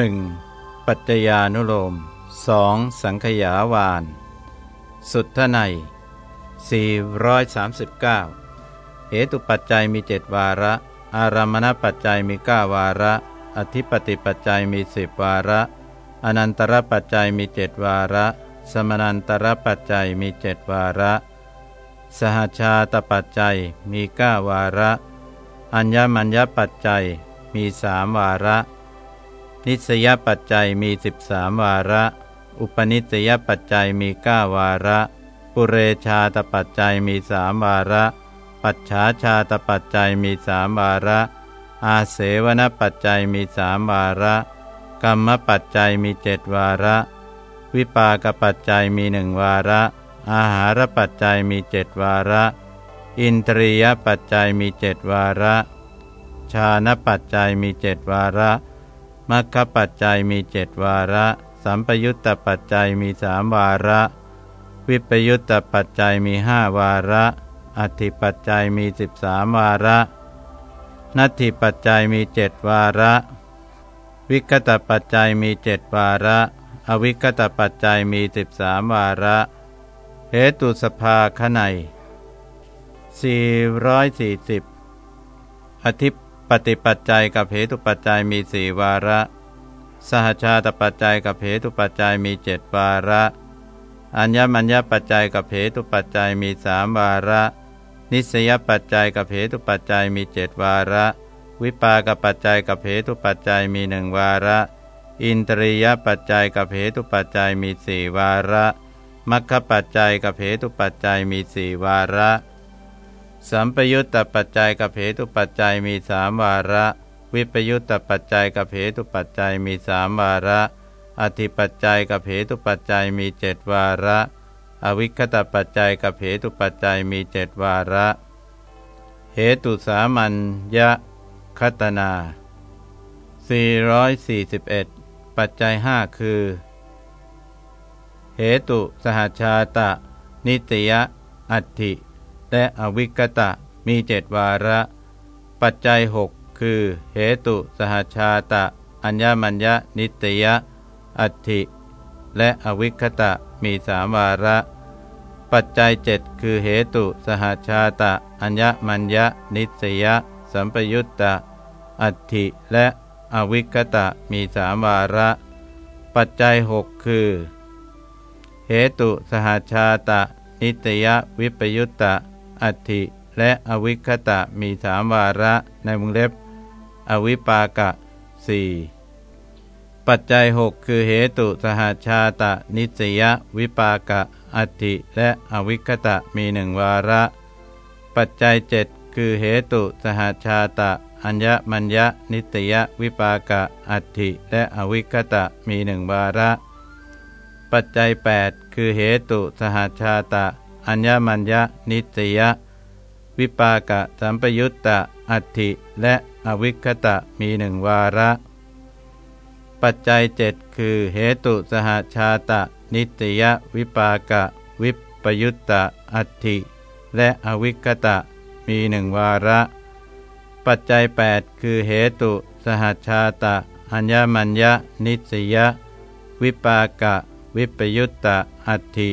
1. ปัจจญานุโลม 2. สังขยาวาน สุทไน439 เหตุปัจจัยมีเจ็ดวาระ อารามณปัจจัยมีเก้าวาระ อธิปติปัจจัยมีสิบวาระ อนันตรปัจจัยมีเจ็ดวาระ สมนันตรปัจจัยมีเจ็ดวาระ สหชาตปัจจัยมีเก้าวาระ อัญญมัญญปัจจัยมีสามวาระ นิสยปัจจัยมีสิบสามวาระ อุปนิสยปัจจัยมีเก้าวาระ ปุเรชาตปัจจัยมีสามวาระ ปัจฉาชาตปัจจัยมีสามวาระ อาเสวนปัจจัยมีสามวาระ กรรมปัจจัยมีเจ็ดวาระ วิปากปัจจัยมีหนึ่งวาระ อาหารปัจจัยมีเจ็ดวาระ อินทรียปัจจัยมีเจ็ดวาระ ชาณปัจจัยมีเจ็ดวาระ มัคคปัจจัยมีเจ็ดวาระ สัมปยุตตปัจจัยมีสามวาระ วิปยุตตปัจจัยมีห้าวาระ อธิปัจจัยมีสิบสามวาระ นัตถิปัจจัยมีเจ็ดวาระ วิกตปัจจัยมีเจ็ดวาระ อวิกตปัจจัยมีสิบสามวาระเหตุสภาขไนสี่ร้อยสี่สิบอธิป ปฏิปัจจัยกับเหตุปัจจัยมีสี่วาระ สหชาตปัจจัยกับเหตุปัจจัยมีเจ็ดวาระ อัญญมัญญปัจจัยกับเหตุปัจจัยมีสามวาระ นิสยปัจจัยกับเหตุปัจจัยมีเจ็ดวาระ วิปากปัจจัยกับเหตุปัจจัยมีหนึ่งวาระ อินตรียปัจจัยกับเหตุปัจจัยมีสี่วาระมัคคปัจจัยกับเหตุปัจจัยมีสี่วาระ สัมปยุตตปัจจัยกับเหตุปัจจัยมีสามวาระ วิปยุตตปัจจัยกับเหตุปัจจัยมีสามวาระ อธิปัจจัยกับเหตุปัจจัยมีเจ็ดวาระ อวิคตปัจจัยกับเหตุปัจจัยมีเจ็ดวาระ เหตุสามัญยะคตนา 441 ปัจจัยห้าคือ เหตุสหชาตะ นิตยอัตถิ และอวิกตะมีเจ็ดวาระ ปัจจัยหกคือ เหตุสหชาตะ อัญญมัญญนิตยะ อัตถิ และอวิคตะมีสามวาระ ปัจจัยเจ็ดคือเหตุสหชาตะ อัญญมัญญนิตยะ สัมปยุตตะ อัตถิ และอวิคตะมีสามวาระ ปัจจัยหกคือ เหตุสหชาตะ นิตยวิปยุตตะ อัติและอวิคตะมีสามวาระในวงเล็บ อวิปากะสี่ปัจจัยหกคือเหตุสหาชาตะนิสยวิปากะอัติและอวิคตะมีหนึ่งวาระ ปัจจัยเจ็ดคือเหตุสหาชาตะ อัญญมัญญนิตยวิปากะอัติและอวิคตะมีหนึ่งวาระ ปัจจัย 8 คือเหตุสหาชาตะ อัญญมัญญนิตยวิปากะสัมปยุตตะอัตถิและอวิคตะมีหนึ่งวาระ ปัจจัยเจ็ดคือเหตุสหชาตะ นิตยวิปากะ วิปยุตตะอัตถิและอวิคตะมีหนึ่งวาระ ปัจจัย 8 คือเหตุสหชาตะ อัญญมัญญนิสยวิปากะ วิปยุตตะอัตถิ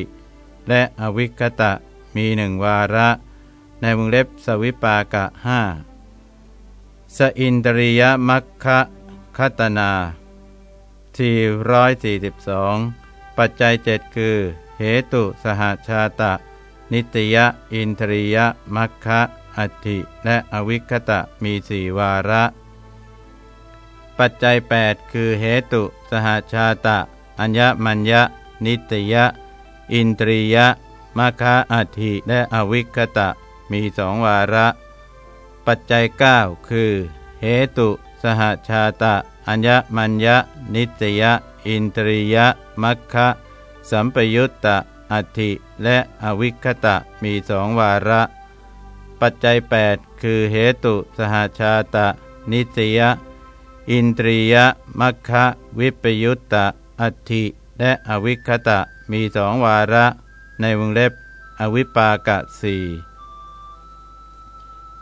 และอวิคตะมีหนึ่งวาระ ในวงเล็บสวิปากะห้าสอินตริยมัคคะคตนา442 ปัจจัยเจ็ดคือ เหตุสหชาตะ นิตยอินทริยมัคคะอัติและอวิคตะมีสี่วาระ ปัจจัย 8 คือเหตุ สหชาตะ อัญญมัญญนิตย อินทรียะมาคาอัติและอวิคตะ มีสองวาระ ปัจจัย 9 คือ เหตุ สหชาตะ อัญญมัญญนิตยะ อินทรียะมัคคะสัมปยุตตะอัติและอวิคตะ มีสองวาระ ปัจจัย 8 คือเหตุ สหชาตะ นิตยะ อินทรียะมัคคะวิปยุตตะอัติและอวิคตะ มีสองวาระในวงเล็บ อวิปากะสี่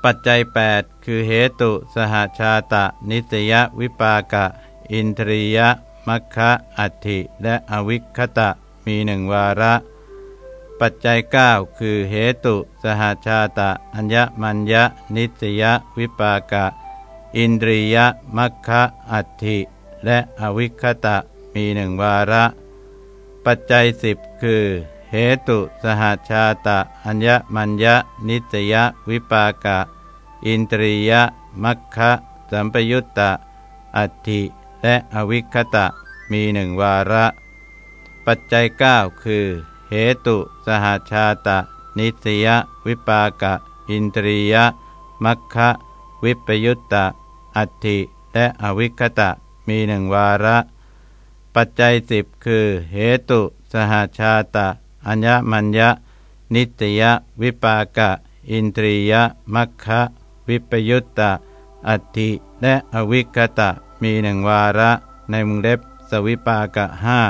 ปัจจัย 8 คือเหตุสหชาตะ นิตยวิปากะ อินทรียะมัคคะอัตถิและอวิคตะมีหนึ่งวาระ ปัจจัย 9 คือเหตุสหาชาตะ อัญญมัญญนิสยวิปากะ อินทรียะมัคคะอัตถิและอวิคตะมีหนึ่งวาระ ปัจจัยสิบคือเหตุสหาชาตะ อัญญมัญญนิสยวิปากะ อินทรียะมัคคะสัมปยุตตะ อัตถิและอวิคตะมีหนึ่งวาระ ปัจจัย 9 คือ เหตุสหาชาตะ นิสยวิปากะ อินทรียมัคคะวิปยุตตะ อัตถิและอวิคตะมีหนึ่งวาระ ปัจจัยสิบคือ เหตุ สหาชาตะ อัญญมัญญนิตยวิปากะ อินทรียมัคคะวิปยุตตะ อัตถิและอวิคตะมีหนึ่งวาระ ในมุงเล็บสวิปากะห้า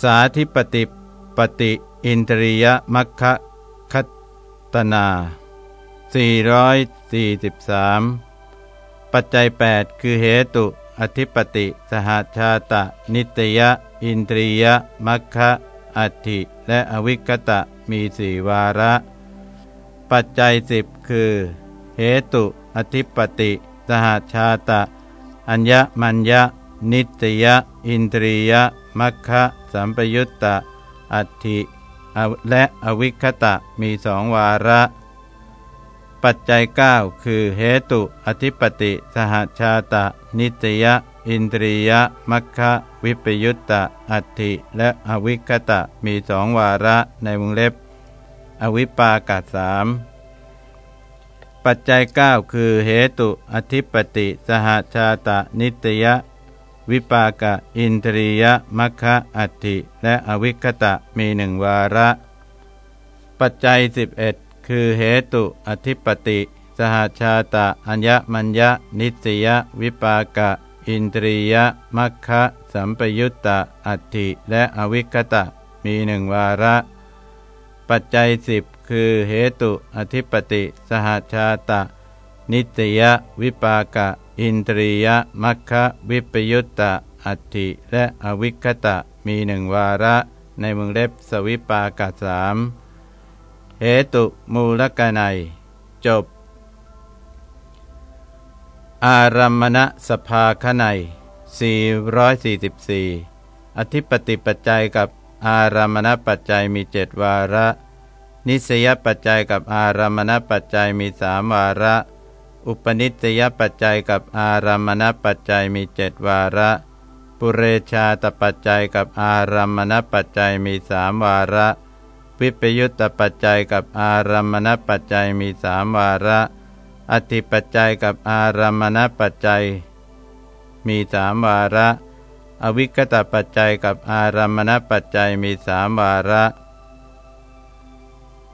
สาธิปติปฏิอินทรียมัคคะคัตนา443 ปัจจัย 8 คือเหตุ อธิปติ สหาชาตะ นิตยอินทรียมัคคะอัตถิและอวิกตะมีสี่วาระ ปัจจัยสิบคือ เหตุ อธิปติ สหาชาตะ อัญญมัญญนิตยอินทรียมัคคะสัมปยุตตะอัตถิและอวิคตะมีสองวาระ ปัจจัย 9 คือเหตุ อธิปติ สหชาตะ นิตยอินทรียะ มัคคะวิปยุตตะ อัตถิ และอวิคตะ มีสองวาระในวงเล็บ อวิปากาสามปัจจัย 9 คือเหตุ อธิปติ สหชาตะ นิตยวิปากะ อินทรียะ มัคคะอัตถิ และอวิคตะ มีหนึ่งวาระ ปัจจัย 11 คือเหตุอธิปติ สหาชาตะอัญญมัญญนิตยวิปากะ อินทรียมัคคะสัมปยุตตะอัตถิและอวิคตะมีหนึ่งวาระ ปัจจัยสิบคือเหตุอธิปติ สหาชาตะ นิตยวิปากะ อินทรียมัคคะวิปยุตตะอัตถิและอวิคตะมีหนึ่งวาระ ในมึงเล็บสวิปากะสาม เหตุมูลกนัย จบ อารัมมณสภาคนัย444 อธิปติปัจจัยกับอารัมมณปัจจัยมีเจ็ดวาระ นิสยปัจจัยกับอารามณปัจจัยมีสามวาระ อุปนิสยปัจจัยกับอารามณปัจจัยมีเจ็ดวาระ ปุเรชาตปัจจัยกับอารามณปัจจัยมีสามวาระ วิปยุตตปัจจัยกับอารามณปัจจัยมีสามวาระ อธิปัจจัยกับอารามณปัจจัย มีสามวาระ อวิกตปัจจัยกับอารามณปัจจัยมีสามวาระ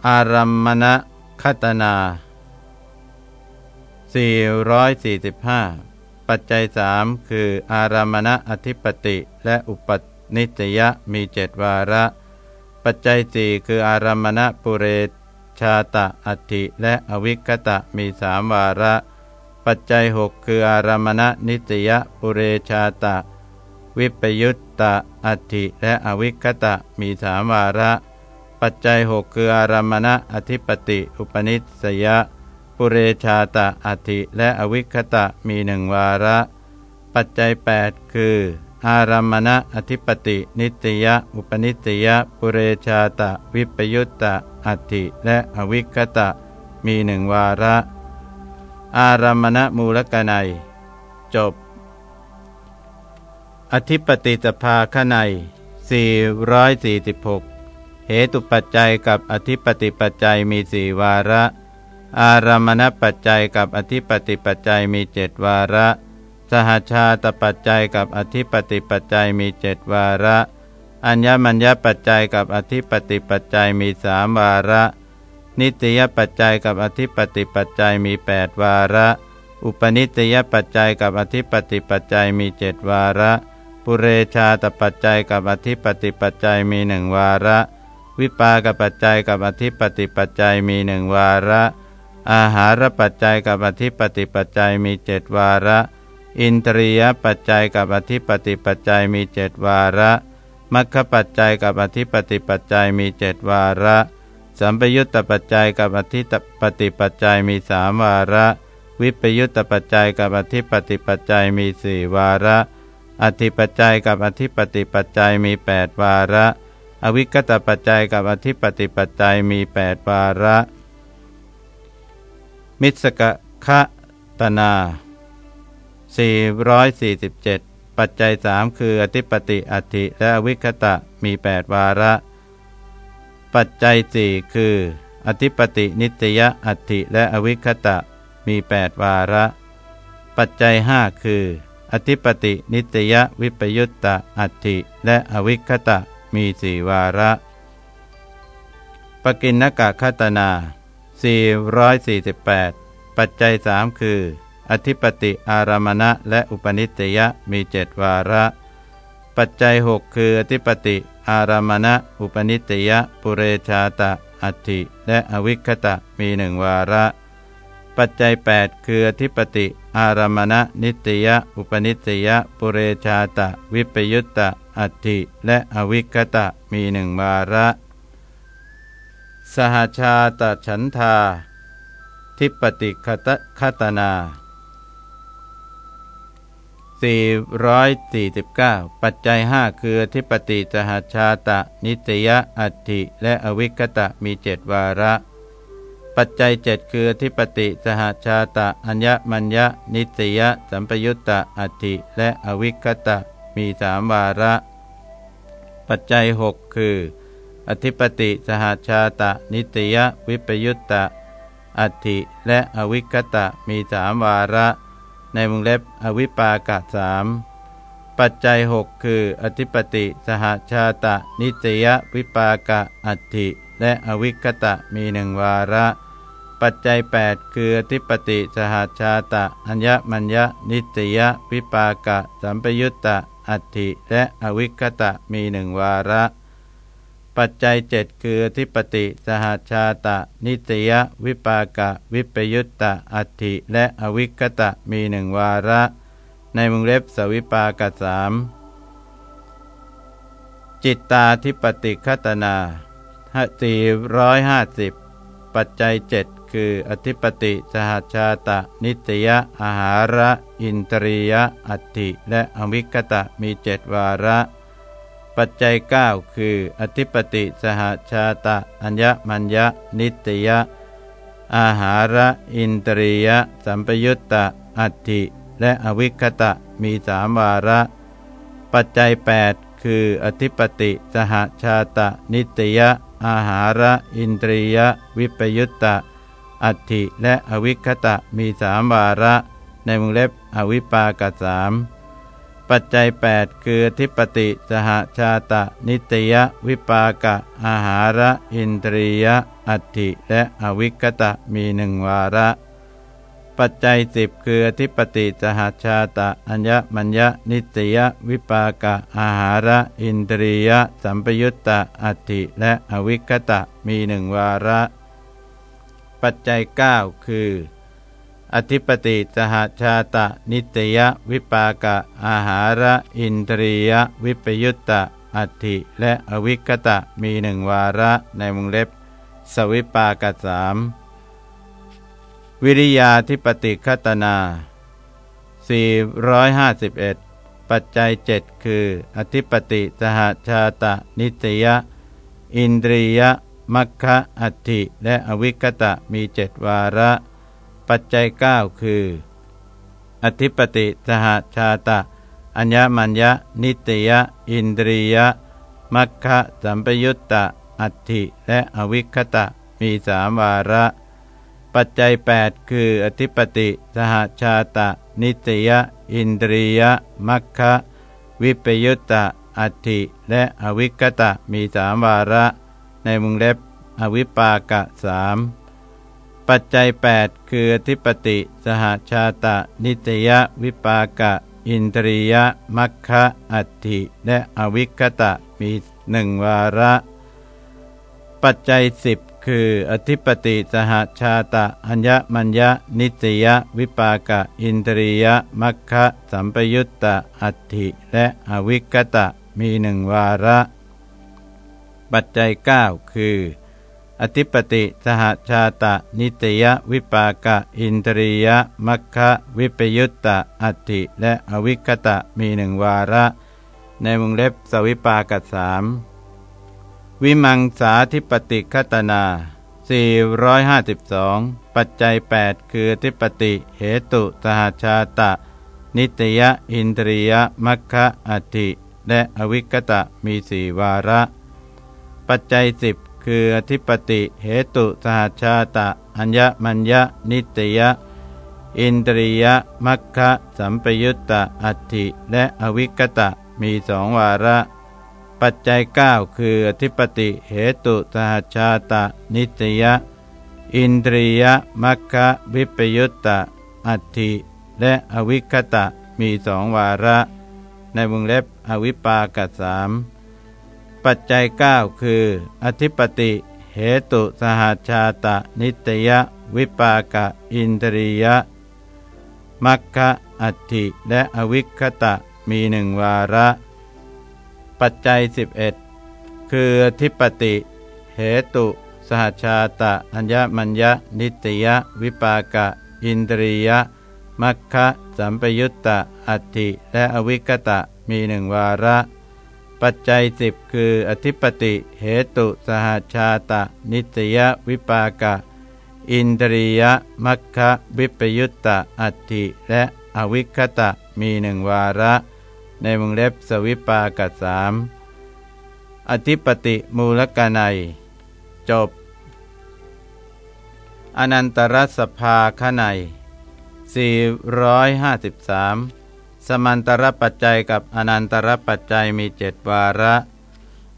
อารัมมณคตนา445 ปัจจัยสามคือ อารามณอธิปติ และอุปนิสยมีเจ็ดวาระ ปัจจัยสี่คืออารามณปุเรชาตะอัติและอวิคตะมีสามวาระ ปัจจัยหกคืออารามณนิตยปุเรชาตะ วิปยุตตะอัติและอวิคตะมีสามวาระ ปัจจัยหกคืออารามณอธิปติอุปนิสยะปุเรชาตะอธิและอวิคตะมีหนึ่งวาระ ปัจจัย 8 คือ อารามณะอธิปติ นิตยะอุปนิสยะปุเรชาตะ วิปยุตตะอธิและอวิคตะ มีหนึ่งวาระ อารามณะมูลกนัย จบ อธิปติสภาขนัย446 เหตุปัจจัยกับอธิปติปัจจัยมีสี่วาระ อารามณปัจจัยกับอธิปติปัจจัยมีเจ็ดวาระ สหชาตปัจจัยกับอธิปติปัจจัยมีเจ็ดวาระ อัญญมัญญปัจจัยกับอธิปติปัจจัยมีสามวาระ นิตยปัจจัยกับอธิปติปัจจัยมีแปดวาระ อุปนิตยปัจจัยกับอธิปติปัจจัยมีเจ็ดวาระ ปุเรชาตปัจจัยกับอธิปติปัจจัยมีหนึ่งวาระ วิปากปัจจัยกับอธิปติปัจจัยมีหนึ่งวาระ อาหารปัจจัยกับอธิปติปัจจัยมีเจ็ดวาระ อินทรียปัจจัยกับอธิปติปัจจัยมีเจ็ดวาระมัคคปัจจัยกับอธิปติปัจจัยมีเจ็ดวาระ สัมปยุตตปัจจัยกับอธิปติปัจจัยมีสามวาระ วิปยุตตปัจจัยกับอธิปติปัจจัยมีสี่วาระ อธิปัจจัยกับอธิปติปัจจัยมีแปดวาระ อวิกตปัจจัยกับอธิปติปัจจัยมีแปดวาระ มิสกะคะตนา 447 ปัจจัยสามคืออธิปติอัติและอวิคตะมี 8 วาระ ปัจจัยสี่คือ อธิปตินิตยอัติและอวิคตะมี 8 วาระ ปัจจัยห้าคือ อธิปตินิตยวิปยุตตาอัติและอวิคตะมีสี่วาระ ปกินนกะคตนา 448 ปัจจัยสามคือ อธิปติอารามณะและอุปนิสยะมีเจ็ดวาระ ปัจจัยหกคืออธิปติอารามณะอุปนิสยะปุเรชาตะอัติและอวิคตะมีหนึ่งวาระ ปัจจัย 8 คืออธิปติ อารามณะนิตยะอุปนิสยะปุเรชาตะ วิปยุตตะอัติและอวิคตะมีหนึ่งวาระ สหชาตฉันทา ทิปติคตคตนา 449 ปัจจัยห้าคืออธิปติสหชาตะ นิตยอัตถิและอวิคตะมีเจ็ดวาระ ปัจจัยเจ็ดคืออธิปติสหชาตะ อัญญมัญญนิตยสัมปยุตตะอัตถิและอวิคตะมีสามวาระ ปัจจัยหกคือ อธิปติสหชาตะ นิตยวิปยุตตะอัตถิและอวิคตะมีสามวาระ ในวงเล็บอวิปากะสามปัจจัยหกคือ อธิปติ สหชาตะ นิตยวิปากะอัตถิและอวิคตะมีหนึ่งวาระ ปัจจัย 8 คืออธิปติสหชาตะ อัญญมัญญนิตยวิปากะ สัมปยุตตะอัตถิและอวิคตะมีหนึ่งวาระ ปัจจัยเจ็ดคือทิปติ สหชาตะ นิตยวิปากะ วิปยุตตะอัตถิและอวิคตะมีหนึ่งวาระ ในมุงเล็บสวิปากะสามจิตตาทิปติคตนาสี่ร้อยห้าสิบปัจจัยเจ็ดคืออธิปติ สหชาตะ นิตยอาหาระ อินทรียอัตถิและอวิคตะมีเจ็ดวาระ ปัจจัย 9 คือ อธิปติสหชาตะ อัญญมัญญนิตยะ อาหาระอินตรียะ สัมปยุตตะ อัตถิ และอวิคตะ มีสามวาระ ปัจจัย 8 คือ อธิปติสหชาตะ นิตยะ อาหาระอินตรียะ วิปยุตตะ อัตถิ และอวิคตะ มีสามวาระ ในวงเล็บอวิปากสาม ปัจจัย 8 คือทิปติสหชาตะ นิตยวิปากะ อาหาระ อินทรียะอัตถิและอวิกตะมีหนึ่งวาระ ปัจจัยสิบคือทิปติสหชาตะ อัญญมัญญนิตยวิปากะ อาหาระ อินทรียะสัมปยุตตะอัตถิและอวิกตะมีหนึ่งวาระ ปัจจัย 9 คือ อธิปติสหชาตะ นิตยวิปากะ อาหาระ อินทรียวิปยุตตะ อัติและอวิกตะมีหนึ่งวาระในวงเล็บ สวิปากะสามวิริยาธิปติคตนา 451 ปัจจัยเจ็ดคือ อธิปติสหชาตะ นิตยอินทรียมัคคะอัติและอวิกตะมีเจ็ดวาระ ปัจจัย 9 คือ อธิปติสหชาตะ อัญญมัญญนิตยอินทรียมัคคะสัมปยุตตะ อัตถิและอวิคตะมีสามวาระ ปัจจัย 8 คือ อธิปติสหชาตะ นิตยอินทรียมัคคะวิปยุตตะ อัตถิและอวิคตะมีสามวาระ ในมุงเล็บอวิปากะสาม ปัจจัย 8 คือทิปติ สหชาตะ นิตยวิปากะ อินทรียมัคคะอัตถิและอวิคตะมีหนึ่งวาระ ปัจจัยสิบคืออธิปติสหชาตะ อัญญมัญญนิตยวิปากะ อินทรียมัคคะสัมปยุตตะอัตถิและอวิกตะมีหนึ่งวาระ ปัจจัย 9 คือ อธิปติสหชาตะ นิตยวิปากะ อินทรียมัคคะวิปยุตตะอัติและอวิกตะมีหนึ่งวาระ ในวงเล็บสวิปากะสามวิมังสาธิปติคตนา 452 ปัจจัย 8 คือทิปติเหตุสหชาตะ นิตยอินทรียมัคคะอธิและอวิกตะมีสี่วาระปัจจัย10 คืออธิปติเหตุสหชาตะ อัญญมัญญนิตยอินทรียมัคคะสัมปยุตตะอัติและอวิกตะมีสองวาระ ปัจจัย 9 คืออธิปติเหตุสหชาตะ นิตยะ อินทรียมัคคะวิปยุตตะอัตถิและอวิคตะมีสองวาระ ในวงเล็บอวิปากสาม ปัจจัย 9 คือ อธิปติ เหตุสหชาตะ นิตยะวิปากะ อินทรียะมัคคะอัตถิและอวิคตะมีหนึ่งวาระ ปัจจัย 11 คือทิปติ เหตุสหชาตะ อัญญมัญญนิตยวิปากะ อินทรียะมัคคะสัมปยุตตะอัตถิและอวิกตะมีหนึ่งวาระ ปัจจัยสิบคืออธิปติ เหตุสหชาตะ นิตยวิปากะ อินทรียมัคคะวิปยุตตะอัตถิและอวิคตะมีหนึ่งวาระ ในวงเล็บสวิปากะสามอธิปติมูลกนัย จบ อนันตรสภาขไน453 สมันตรปัจจัยกับอนันตรปัจจัยมีเจ็ดวาระ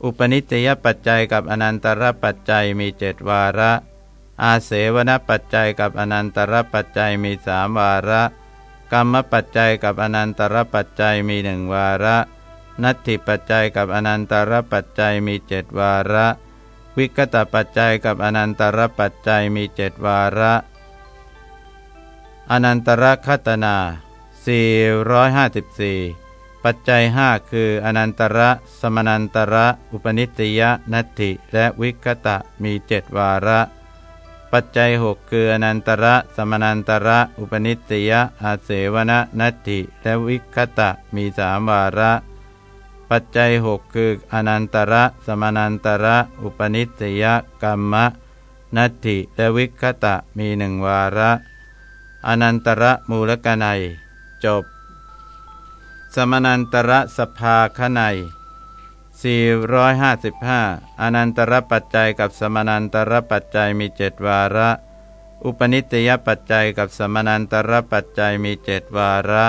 อุปนิสยปัจจัยกับอนันตรปัจจัยมีเจ็ดวาระ อาเสวนปัจจัยกับอนันตรปัจจัยมีสามวาระ กรรมปัจจัยกับอนันตรปัจจัยมีหนึ่งวาระ นัตถิปัจจัยกับอนันตรปัจจัยมีเจ็ดวาระ วิกตปัจจัยกับอนันตรปัจจัยมีเจ็ดวาระ อนันตรคตนา 454 ปัจจัยห้าคือ อนันตระ สมนันตระ อุปนิสติยนัตถิและวิกตะมีเจ็ดวาระ ปัจจัยหกคือ อนันตระ สมนันตระ อุปนิสติยอาเสวณนัตติและวิคตะมีสามวาระ ปัจจัยหกคือ อนันตระ สมนันตระ อุปนิสติยกรรมนัตติและวิคตะมีหนึ่งวาระ อนันตระมูลกนัย จบ สมนันตระสภาขนัย455 อนันตรปัจจัยกับสมนันตรปัจจัยมีเจ็ดวาระ อุปนิสยปัจจัยกับสมนันตรปัจจัยมีเจ็ดวาระ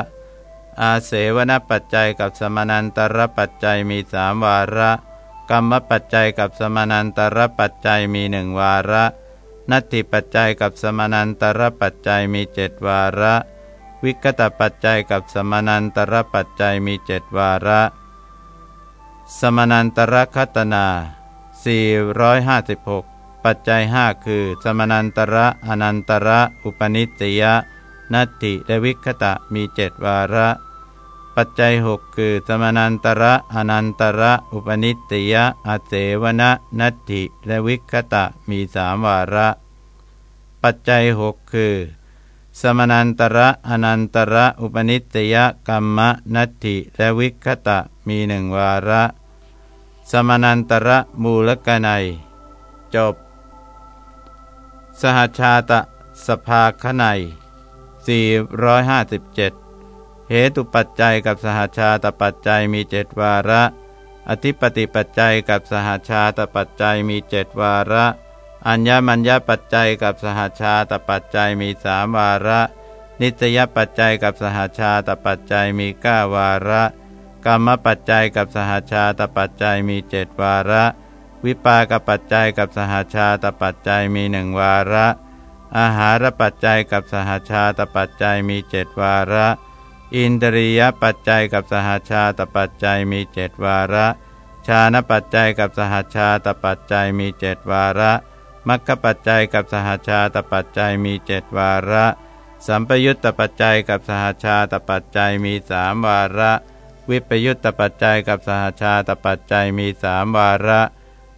อาเสวนปัจจัยกับสมนันตรปัจจัยมีสามวาระ กรรมปัจจัยกับสมนันตรปัจจัยมีหนึ่งวาระ นัตถิปัจจัยกับสมนันตรปัจจัยมีเจ็ดวาระ วิกตปัจจัยกับสมานันตรปัจจัยมีเจ็ดวาระ สมานันตรคัตนา 456 ปัจจัยห้าคือ สมานันตระอนันตระอุปนิสยนัตติและวิคตะมีเจ็ดวาระ ปัจจัยหกคือสมานันตระอนันตระอุปนิสยอาเสวนะนัตติและวิคตะมีสามวาระ ปัจจัยหกคือ สมนันตระอนันตระอุปนิสยกรรมนัตติและวิคตะมีหนึ่งวาระ สมนันตระมูลกนัย จบ สหชาตะสภาคนัย457 เหตุปัจจัยกับสหชาตปัจจัยมีเจ็ดวาระ อธิปติปัจจัยกับสหชาตปัจจัยมีเจ็ดวาระ อัญญมัญญปัจจัยกับสหชาตปัจจัยมีสามวาระ นิตยปัจจัยกับสหชาตปัจจัยมีเก้าวาระ กรรมปัจจัยกับสหชาตปัจจัยมีเจ็ดวาระ วิปากปัจจัยกับสหชาตปัจจัยมีหนึ่งวาระ อาหารปัจจัยกับสหชาตปัจจัยมีเจ็ดวาระ อินทรียปัจจัยกับสหชาตปัจจัยมีเจ็ดวาระ ชาณปัจจัยกับสหชาตปัจจัยมีเจ็ดวาระ มัคคปัจจัยกับสหชาตปัจจัยมีเจ็ดวาระ สัมปยุตตปัจจัยกับสหชาตปัจจัยมีสามวาระ วิปยุตตปัจจัยกับสหชาตปัจจัยมีสามวาระ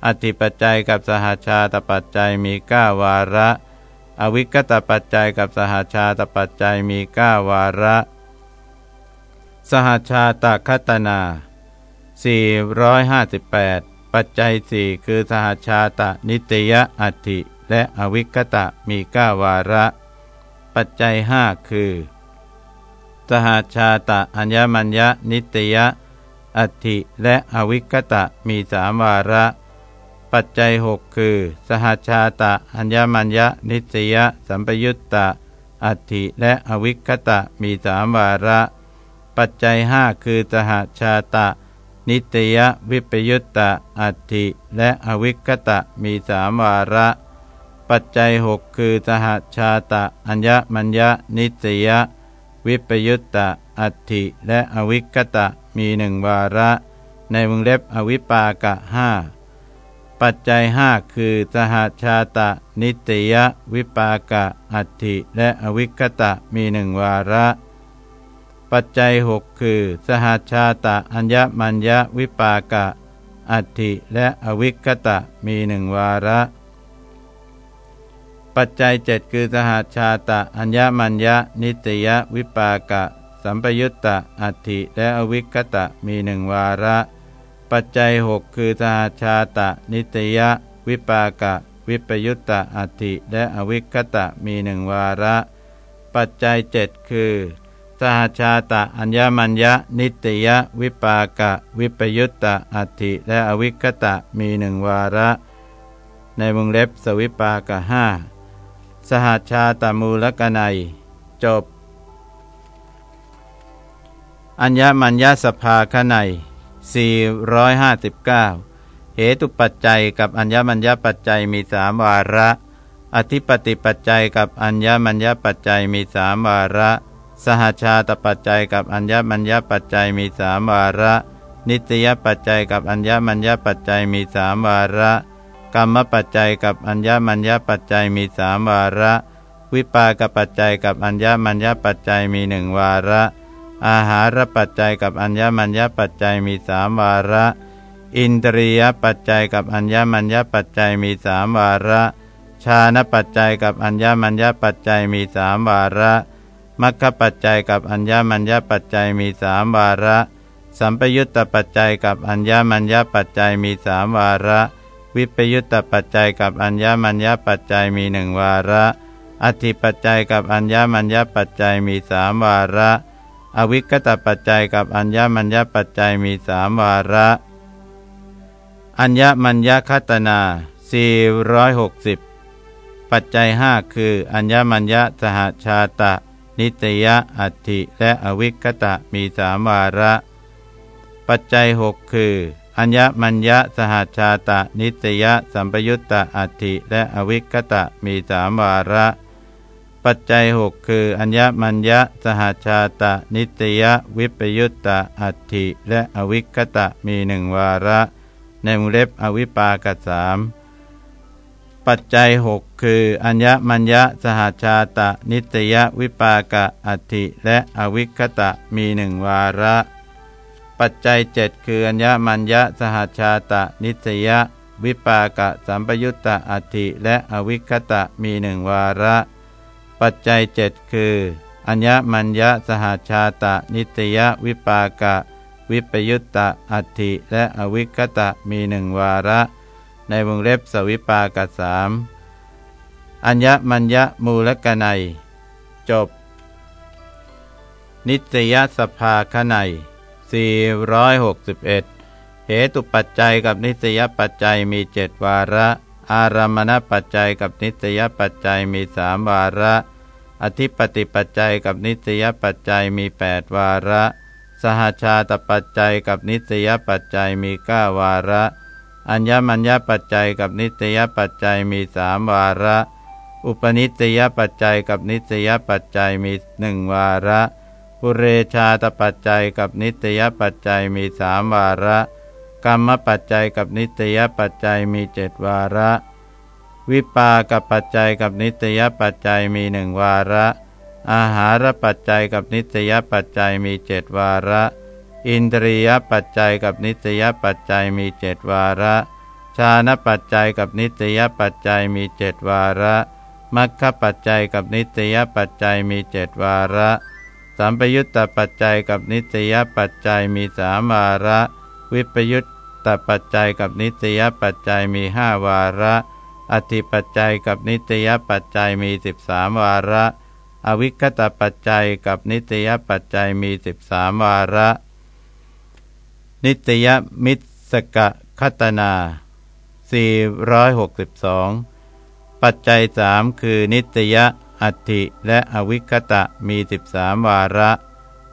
อธิปัจจัยกับสหชาตปัจจัยมีเก้าวาระ อวิกตปัจจัยกับสหชาตปัจจัยมีเก้าวาระ สหชาตคตนา458 ปัจจัยสี่คือสหชาตะนิตยอัติและอวิคตะมีก้าวาระ ปัจจัยห้าคือ สหชาตะอัญญมัญญนิตยอัติและอวิคตะมีสามวาระ ปัจจัยหกคือ สหชาตะอัญญมัญญนิตยสัมปยุตตะอัติและอวิคตะมีสามวาระ ปัจจัยห้าคือสหชาตะ นิตยวิปยุตตะอัตถิและอวิกตะมีสามวาระ ปัจจัยหกคือสหชาตะอัญญมัญญนิตยวิปยุตตะอัตถิและอวิกตะมีหนึ่งวาระ ในวงเล็บอวิปากะห้าปัจจัยห้าคือสหชาตะ นิตยวิปากะอัตถิและอวิกตะมีหนึ่งวาระ ปัจจัยหกคือ สหาชาตะอัญญมัญญวิปากะ อัตถิและอวิกตะมีหนึ่งวาระ ปัจจัยเจ็ดคือสหาชาตะอัญญมัญญนิตยวิปากะ สัมปยุตตะอัตถิและอวิกตะมีหนึ่งวาระ ปัจจัยหกคือสหาชาตะนิตยวิปากะ วิปยุตตะอัตถิและอวิกตะมีหนึ่งวาระ ปัจจัยเจ็ดคือ หชาตะอัญญมัญญนิตยวิปากะ วิปยุตตะอัติและอวิคตะมีหนึ่งวาระ ในวงเล็บสวิปากะห้าสหชาตมูลกนัย จบ อัญญมัญญสภาคนัย459 เหตุปัจจัยกับอัญญมัญญปัจจัยมีสามวาระ อธิปติปัจจัยกับอัญญมัญญปัจจัยมีสามวาระ สหชาตปัจจัยกับอัญญมัญญปัจจัยมีสามวาระ นิตยปัจจัยกับอัญญมัญญปัจจัยมีสามวาระกรรมปัจจัยกับอัญญมัญญปัจจัยมีสามวาระ วิปากปัจจัยกับอัญญมัญญปัจจัยมีหนึ่งวาระ อาหารปัจจัยกับอัญญมัญญปัจจัยมีสามวาระ อินทรียปัจจัยกับอัญญมัญญปัจจัยมีสามวาระ ชาณปัจจัยกับอัญญมัญญปัจจัยมีสามวาระ มัคคปัจจัยกับอัญญมัญญปัจจัยมีสามวาระ สัมปยุตตปัจจัยกับอัญญมัญญปัจจัยมีสามวาระ วิปยุตตปัจจัยกับอัญญมัญญปัจจัยมีหนึ่งวาระ อธิปัจจัยกับอัญญมัญญปัจจัยมีสามวาระ อวิกตปัจจัยกับอัญญมัญญปัจจัยมีสามวาระ อัญญมัญญคัตนา460 ปัจจัยห้าคือ อัญญมัญญสหชาตะ นิตยะอัตถิและอวิคตะมีสามวาระ ปัจจัยหกคือ อัญญมัญญะสหชาตะ นิตยะสัมปยุตตะอัตถิและอวิคตะมีสามวาระ ปัจจัยหกคือ อัญญมัญญะสหชาตะ นิตยะวิปยุตตะอัตถิและอวิคตะมีหนึ่งวาระ ในมุเล็บอวิปากสาม ปัจจัยหกคือ อัญญมัญญะสหชาตะ นิตยวิปากะอัติและอวิคตะมีหนึ่งวาระ ปัจจัยเจ็ดคือ อัญญมัญญะสหชาตะ นิตยวิปากะสัมปยุตตะอัติและอวิคตะมีหนึ่งวาระ ปัจจัยเจ็ดคือ อัญญมัญญะสหชาตะ นิตยวิปากะ วิปยุตตะอัติและอวิคตะมีหนึ่งวาระ ในวงเล็บสวิปากสามอัญญมัญญมูลกนัย จบ นิตยสภาคนัย461 เหตุปัจจัยกับนิตยปัจจัยมีเจ็ดวาระ อารามณปัจจัยกับนิตยปัจจัยมีสามวาระ อธิปติปัจจัยกับนิตยปัจจัยมีแปดวาระ สหชาตปัจจัยกับนิตยปัจจัยมีเก้าวาระ อัญญมัญญปัจจัยกับนิตยปัจจัยมีสามวาระ อุปนิสยปัจจัยกับนิสยปัจจัยมีหนึ่งวาระปุเรชาตปัจจัยกับนิตยปัจจัยมีสามวาระกรรมปัจจัยกับนิตยปัจจัยมีเจ็ดวาระ วิปากับปัจจัยกับนิตยปัจจัยมีหนึ่งวาระ อาหารปัจจัยกับนิตยปัจจัยมีเจ็ดวาระ อินทรียปัจจัยกับนิตยปัจจัยมีเจ็ดวาระ ชาณปัจจัยกับนิตยปัจจัยมีเจ็ดวาระมัคคปัจจัยกับนิตยปัจจัยมีเจ็ดวาระ สัมปยุตตปัจจัยกับนิตยปัจจัยมีสามวาระ วิปยุตตปัจจัยกับนิตยปัจจัยมีห้าวาระ อธิปัจจัยกับนิตยปัจจัยมีสิบสามวาระ อวิคตปัจจัยกับนิตยปัจจัยมีสิบสามวาระ นิตยมิสกะคัตนา 462 ปัจจัยสามคือนิตยอัติและอวิคตะมีสิบสามวาระ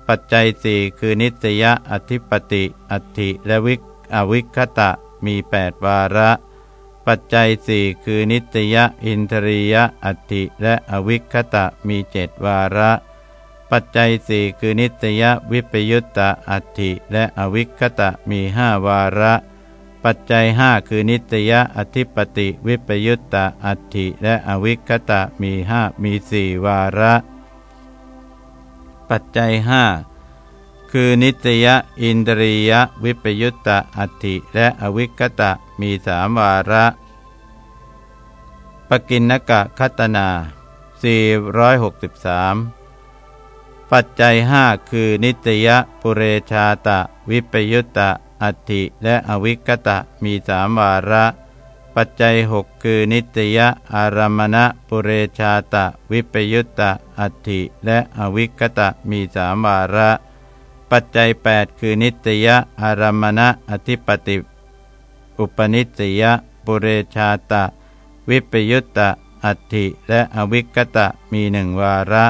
ปัจจัยสี่คือนิตยอธิปติอัติและวิกอวิคตะมีแปดวาระ ปัจจัยสี่คือนิตยอินทรียอัติและอวิคตะมีเจ็ดวาระ ปัจจัยสี่คือนิตยวิปยุตตาอัติและอวิคตะมีห้าวาระ ปัจจัยห้าคือนิตยอธิปติวิปยุตตาอัติและอวิคตะมีห้ามีสี่วาระ ปัจจัยห้าคือนิตยอินทรียวิปยุตตาอัติและอวิคตะมีสามวาระ ปกินนกะคัตนา 463 ปัจจัยห้าคือนิตยปุเรชาตะ วิปยุตตะอัติและอวิคตะมีสามวาระ ปัจจัยหกคือนิตยอารมณะปุเรชาตะ วิปยุตตะอัติและอวิคตะมีสามวาระ ปัจจัย8คือนิตยอารมณะอธิปติ อุปนิสยปุเรชาตะ วิปยุตตะอัติและอวิกตะมีหนึ่งวาระ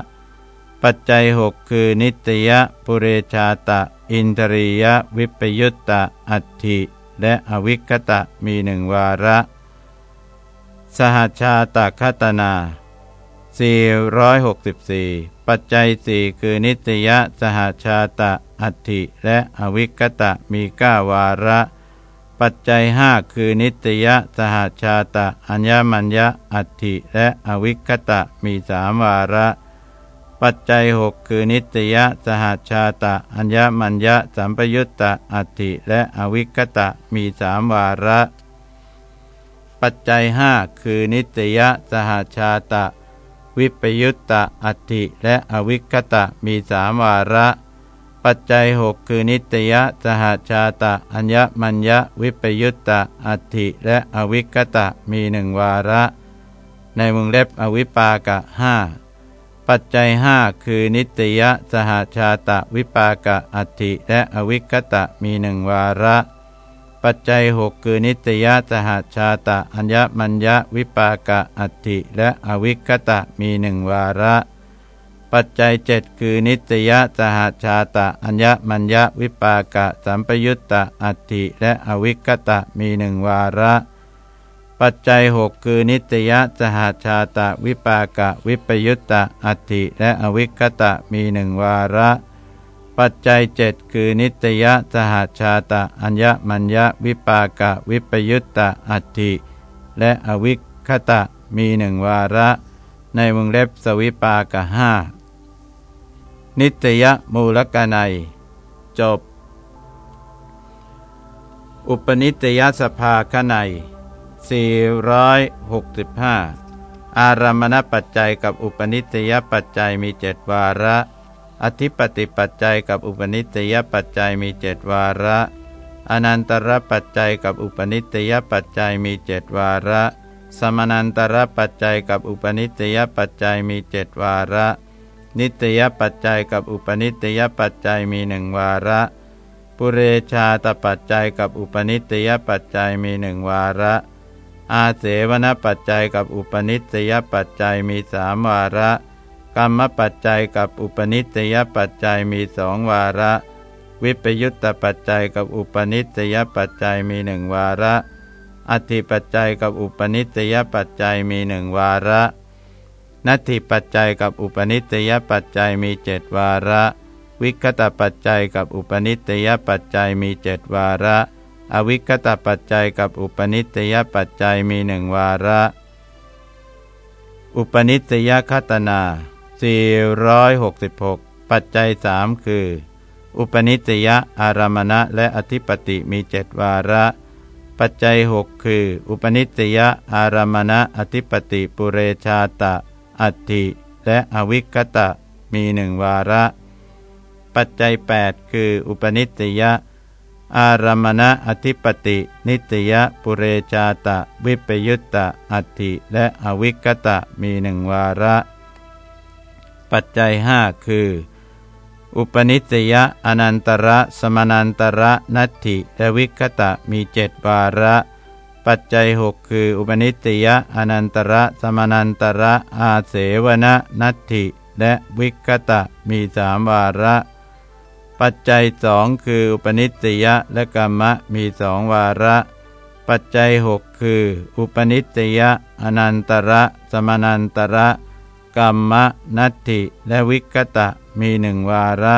ปัจจัยหกคือนิตยปุเรชาตะ อินทรียวิปยุตตะอัตถิและอวิกตะมีหนึ่งวาระ สหชาตคตนา 464 ปัจจัยสี่คือนิตยสหชาตะอัตถิและอวิกตะมีเก้าวาระ ปัจจัยห้าคือนิตยสหชาตะอัญญมัญญะอัตถิและอวิคตะมีสามวาระ ปัจจัยหกคือนิตยะสหชาตะ อัญญมัญญะสัมปยุตตะอัติและอวิคตะมีสามวาระ ปัจจัยห้าคือนิตยะสหชาตะ วิปยุตตะอัติและอวิคตะมีสามวาระ ปัจจัยหกคือนิตยะสหชาตะ อัญญมัญญะวิปยุตตะอัติและอวิกตะมีหนึ่งวาระ ในวงเล็บอวิปากะห้า ปัจจัยห้าคือนิตยสหชาตะวิปากะอัติและอวิกตะมีหนึ่งวาระ ปัจจัยหกคือนิตยสหชาตะอัญญมัญญวิปากะอัติและอวิกตะมีหนึ่งวาระ ปัจจัยเจ็ดคือนิตยสหชาตะอัญญมัญญวิปากะสัมปยุตตะอัติและอวิกตะมีหนึ่งวาระ ปัจจัยหกคือนิตยสหาชาตะวิปากะวิปยุตตะอัติและอวิกตะมีหนึ่งวาระ ปัจจัยเจ็ดคือนิตยสหาชาตะอัญญมัญญวิปากะวิปยุตตะอัติและอวิคตะมีหนึ่งวาระ ในวงเล็บสวิปากะห้านิตยมูลกนัย จบ อุปนิตยสภาคนัย 465 อารามณปัจจัยกับอุปนิตยปัจจัยมีเจ็ดวาระ อธิปติปัจจัยกับอุปนิตยปัจจัยมีเจ็ดวาระ อนันตรปัจจัยกับอุปนิตยปัจจัยมีเจ็ดวาระ สมนันตรปัจจัยกับอุปนิตยปัจจัยมีเจ็ดวาระ นิตยปัจจัยกับอุปนิตยปัจจัยมีหนึ่งวาระปุเรชาตปัจจัยกับอุปนิตยปัจจัยมีหนึ่งวาระ อาเสวนปัจจัยกับอุปนิตยปัจจัยมีสามวาระ กรรมปัจจัยกับอุปนิตยปัจจัยมีสองวาระ วิปยุตตปัจจัยกับอุปนิตยปัจจัยมีหนึ่งวาระอธิปัจจัยกับอุปนิตยปัจจัยมีหนึ่งวาระนัตถิปัจจัยกับอุปนิสยปัจจัยมีเจ็ดวาระ วิคตปัจจัยกับอุปนิสยปัจจัยมีเจ็ดวาระ อวิคตปัจจัยกับอุปนิสยปัจจัยมีหนึ่งวาระ อุปนิสยคตนา 466 ปัจจัยสามคือ อุปนิสยอารามณะและอธิปติมีเจ็ดวาระ ปัจจัยหกคือ อุปนิสยอารามณะอธิปติปุเรชาตะ อัตถิและอวิกตะมีหนึ่งวาระ ปัจจัย 8 คืออุปนิสย อารามณะอธิปติ นิตยปุเรชาตะ วิปยุตตะอัติและอวิกตะมีหนึ่งวาระ ปัจจัยห้าคือ อุปนิสยอนันตระสมนันตระนัตถิและวิกตะมีเจ็ดวาระ ปัจจัยหกคือ อุปนิสยอนันตระสมนันตระอาเสวนะนัตถิและวิกตะมีสามวาระ ปัจจัยสองคืออุปนิสติยะและกรรมะมีสองวาระ ปัจจัยหกคือ อุปนิสติยะอนันตระ สมานันตระกรรมะนัตถิและวิกตะมีหนึ่งวาระ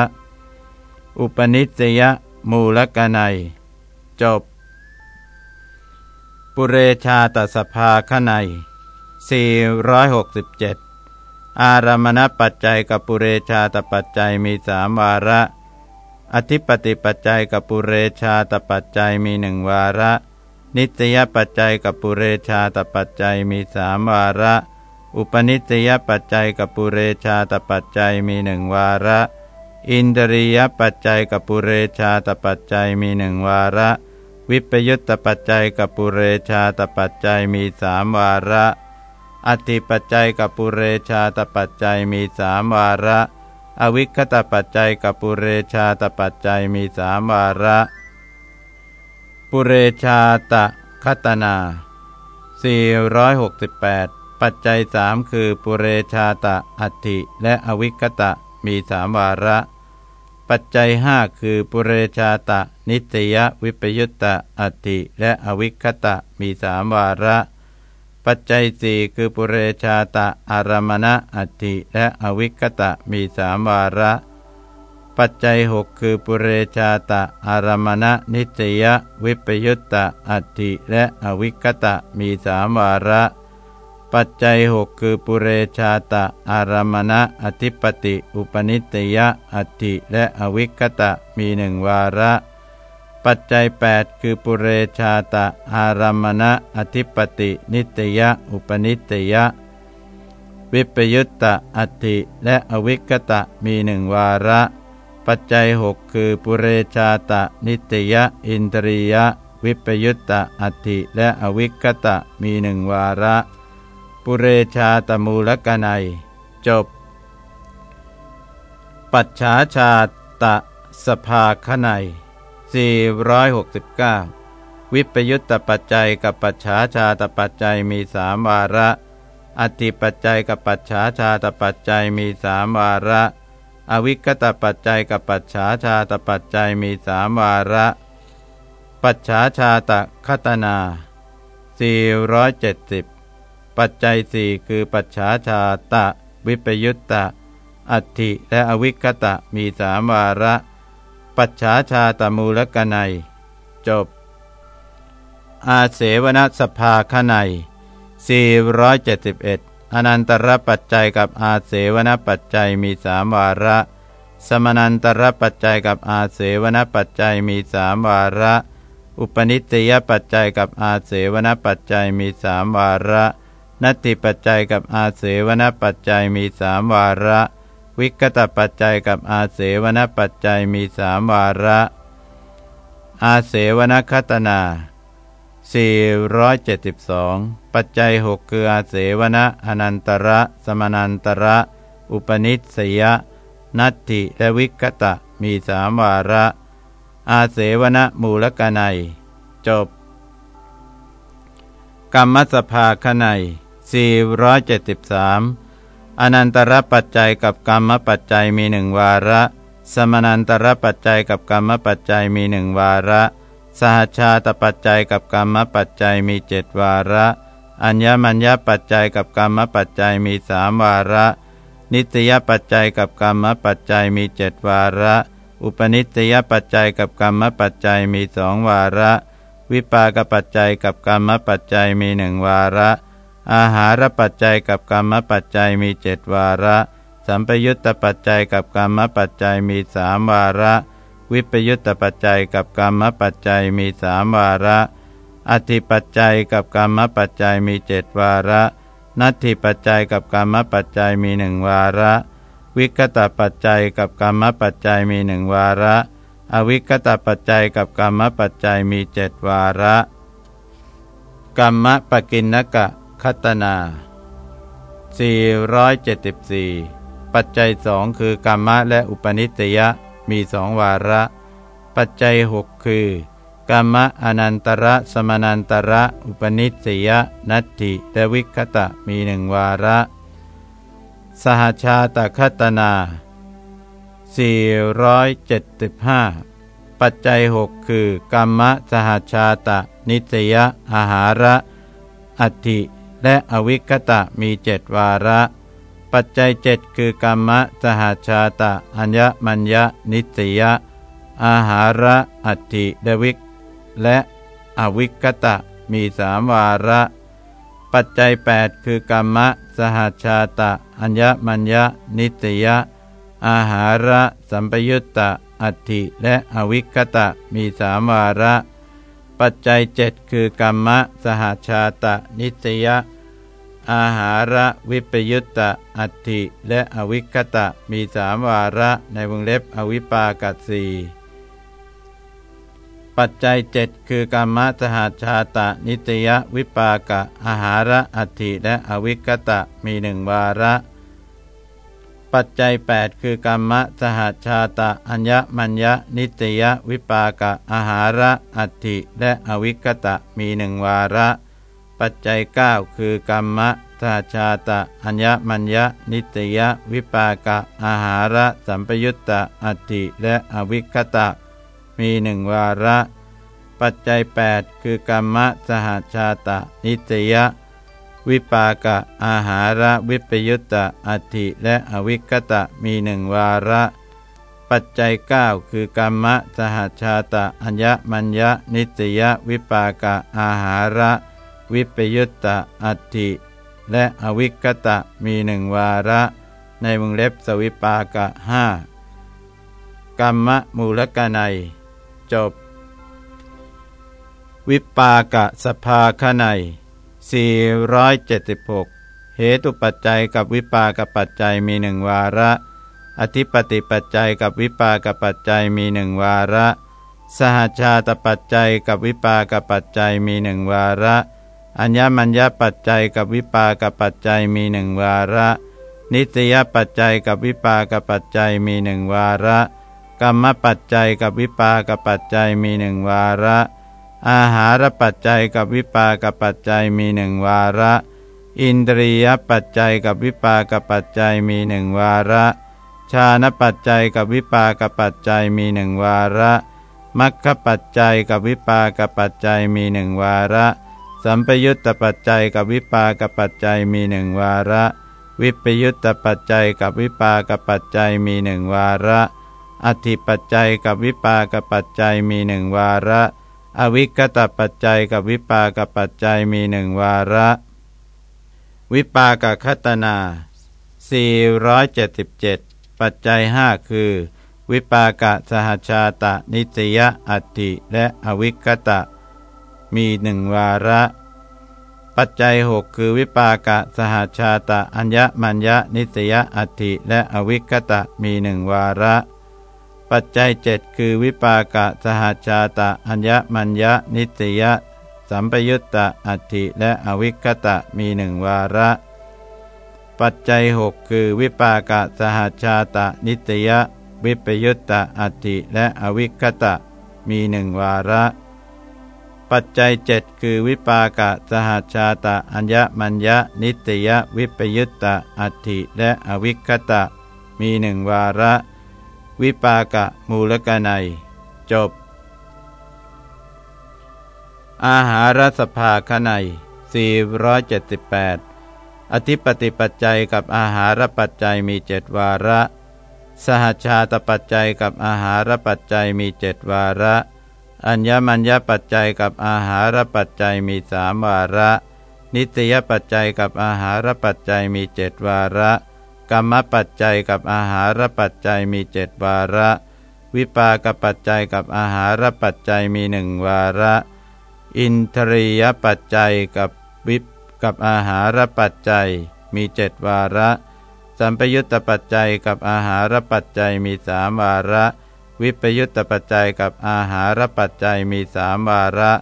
อุปนิสยะมูลกนัย จบ ปุเรชาตสภาขนัย467 อารามณปัจจัยกับปุเรชาตปัจจัยมีสามวาระ อธิปติปัจจัยกับปุเรชาตปัจจัยมีหนึ่งวาระ นิตยปัจจัยกับปุเรชาตปัจจัยมีสามวาระ อุปนิตยปัจจัยกับปุเรชาตปัจจัยมีหนึ่งวาระ อินทรียปัจจัยกับปุเรชาตปัจจัยมีหนึ่งวาระ วิปยุตตปัจจัยกับปุเรชาตปัจจัยมีสามวาระอธิปัจจัยกับปุเรชาตปัจจัยมีสามวาระ อวิคตปัจจัยกับปุเรชาตปัจจัยมีสามวาระ ปุเรชาตคตนา 468 ปัจจัยสามคือปุเรชาตอัติและอวิคตะมีสามวาระ ปัจจัยห้าคือปุเรชาตนิตยวิปยุตตะอัติและอวิคตะมีสามวาระ ปัจจัยสี่คือปุเรชาตะอารมณะอัติและอวิคตะมีสามวาระ ปัจจัยหกคือปุเรชาตะอารมณะนิตยวิปยุตตะอัติและอวิคตะมีสามวาระ ปัจจัยหกคือปุเรชาตะอารมณะอธิปติ อุปนิตยอัติและอวิคตะมีหนึ่งวาระ ปัจจัย 8 คือปุเรชาตะ อารามณะ อธิปติ นิตยะ อุปนิตยะ วิปยุตตะอัติและอวิกตะมีหนึ่งวาระ ปัจจัยหกคือปุเรชาตะ นิตยะ อินทรียะ วิปยุตตะอัติและอวิกตะมีหนึ่งวาระ ปุเรชาตมูลกนัย จบ ปัจฉาชาตะสภาคนัย 469 วิปยุตตปัจจัยกับปัจฉาชาตปัจจัยมีสามวาระ อธิปัจจัยกับปัจฉาชาตปัจจัยมีสามวาระ อวิกตปัจจัยกับปัจฉาชาตปัจจัยมีสามวาระ ปัจฉาชาตคตนา 470 ปัจจัยสี่คือปัจฉาชาตะ วิปยุตตะอัติและอวิกตะมีสามวาระ ปัจฉาชาตมูลกนัย จบ อาเสวนสภาขนัย471 อนันตรปัจจัยกับอาเสวนปัจจัยมีสามวาระ สมนันตรปัจจัยกับอาเสวนปัจจัยมีสามวาระ อุปนิสยปัจจัยกับอาเสวนปัจจัยมีสามวาระ นัตติปัจจัยกับอาเสวนปัจจัยมีสามวาระ วิกตปัจจัยกับอาเสวนปัจจัยมีสามวาระ อาเสวนคตนา 472 ปัจจัยหกคืออาเสวนอนันตระ สมนันตระ อุปนิสยนัตติและวิกตะมีสามวาระ อาเสวนมูลกนัย จบ กรรมสภาคนัย473 อนันตรปัจจัยกับกรรมปัจจัยมีหนึ่งวาระ สมนันตรปัจจัยกับกรรมปัจจัยมีหนึ่งวาระ สหชาตปัจจัยกับกรรมปัจจัยมีเจ็ดวาระ อัญญมัญญปัจจัยกับกรรมปัจจัยมีสามวาระ นิตยปัจจัยกับกรรมปัจจัยมีเจ็ดวาระ อุปนิตยปัจจัยกับกรรมปัจจัยมีสองวาระ วิปากปัจจัยกับกรรมปัจจัยมีหนึ่งวาระ อาหารปัจจัยกับกรรมปัจจัยมีเจ็ดวาระ สัมปยุตตปัจจัยกับกรรมปัจจัยมีสามวาระ วิปยุตตปัจจัยกับกรรมปัจจัยมีสามวาระ อธิปัจจัยกับกรรมปัจจัยมีเจ็ดวาระนัตถิปัจจัยกับกรรมปัจจัยมีหนึ่งวาระ วิกตปัจจัยกับกรรมปัจจัยมีหนึ่งวาระ อวิกตปัจจัยกับกรรมปัจจัยมีเจ็ดวาระกรรมปกินนกะ คัตนา474 ปัจจัยสองคือกรรมะและอุปนิสยะมีสองวาระ ปัจจัยหกคือกรรมะอนันตระสมานันตระอุปนิสยนัตถิและวิคตะมีหนึ่งวาระ สหชาตคัตนา 475 ปัจจัยหกคือกรรมะสหชาตนิสยอาหาระอัติ และอวิคตะมีเจ็ดวาระ ปัจจัยเจ็ดคือกรรมะสหชาตะ อัญญมัญญนิสยะ อาหาระอัตถิเดวิก และอวิคตะมีสามวาระ ปัจจัย 8 คือกรรมะสหชาตะ อัญญมัญญนิสยะ อาหาระสัมปยุตตะอัตถิและอวิคตะมีสามวาระ ปัจจัยเจ็ดคือกรรมะสหชาตะนิสยะ อาหาระวิปยุตตะอัตถิและอวิคตะมีสามวาระในวงเล็บอวิปากัสีปัจจัยเจ็ดคือกรรมสหาชาตะนิตยวิปากะอาหาระอัตถิและอวิคตะมีหนึ่งวาระ ปัจจัย 8 คือกรรมสหาชาตะอัญญมัญญนิตยวิปากะอาหาระอัตถิและอวิคตะมีหนึ่งวาระ ปัจจัย 9 คือกรรมะทาชาตะ อัญญมัญญนิตยวิปากะ อาหาระสัมปยุตตะอัติและอวิคตะ มีหนึ่งวาระ ปัจจัย 8 คือกรรมะสหชาตะ นิตยวิปากะ อาหาระวิปยุตตะอัติและอวิคตะมีหนึ่งวาระ ปัจจัย 9 คือกรรมะสหชาตะ อัญญมัญญนิตยวิปากะ อาหาระ วิปยุตตะอัตถิและอวิกตะมีหนึ่งวาระ ในวงเล็บสวิปากะห้ากรรมมูลกนัย จบ วิปากะสภาคนัย476 เหตุปัจจัยกับวิปากปัจจัยมีหนึ่งวาระ อธิปติปัจจัยกับวิปากปัจจัยมีหนึ่งวาระ สหชาตปัจจัยกับวิปากปัจจัยมีหนึ่งวาระ อัญญมัญญปัจจัยกับวิปากปัจจัยมีหนึ่งวาระ นิตยปัจจัยกับวิปากปัจจัยมีหนึ่งวาระกรรมปัจจัยกับวิปากปัจจัยมีหนึ่งวาระ อาหารปัจจัยกับวิปากปัจจัยมีหนึ่งวาระ อินทรียปัจจัยกับวิปากปัจจัยมีหนึ่งวาระชาณปัจจัยกับวิปากปัจจัยมีหนึ่งวาระมัคคปัจจัยกับวิปากปัจจัยมีหนึ่งวาระ สัมปยุตตปัจจัยกับวิปากปัจจัยมีหนึ่งวาระ วิปยุตตปัจจัยกับวิปากปัจจัยมีหนึ่งวาระ อธิปัจจัยกับวิปากปัจจัยมีหนึ่งวาระ อวิกตปัจจัยกับวิปากปัจจัยมีหนึ่งวาระ วิปากคตนา477 ปัจจัยห้าคือ วิปากะสหชาตะนิตยอัตติและอวิกตะ มีหนึ่งวาระ ปัจจัยหกคือวิปากะสหชาตะอัญญมัญญนิสยอัติและอวิคตะมีหนึ่งวาระ ปัจจัยเจ็ดคือวิปากะสหชาตะอัญญมัญญนิสยสัมปยุตตะอัติและอวิคตะมีหนึ่งวาระ ปัจจัยหกคือวิปากะสหชาตะนิตยวิปยุตตะอัติและอวิคตะมีหนึ่งวาระ ปัจจัยเจ็ดคือวิปากะสหชาตะอัญญมัญญนิตยวิปยุตตะอัตถิและอวิคตะ มีหนึ่งวาระ วิปากะมูลกนัย จบ อาหารสภาคนัย478 อธิปติปัจจัยกับอาหารปัจจัยมีเจ็ดวาระ สหชาตปัจจัยกับอาหารปัจจัยมีเจ็ดวาระ อัญญมัญญปัจจัยกับอาหารปัจจัยมีสามวาระ นิตยปัจจัยกับอาหารปัจจัยมีเจ็ดวาระ กรรมปัจจัยกับอาหารปัจจัยมีเจ็ดวาระ วิปากปัจจัยกับอาหารปัจจัยมีหนึ่งวาระ อินทรียปัจจัยกับวิปกับอาหารปัจจัยมีเจ็ดวาระ สัมปยุตตปัจจัยกับอาหารปัจจัยมีสามวาระ วิปยุตตปัจจัยกับอาหารปัจจัยมีสามวาระ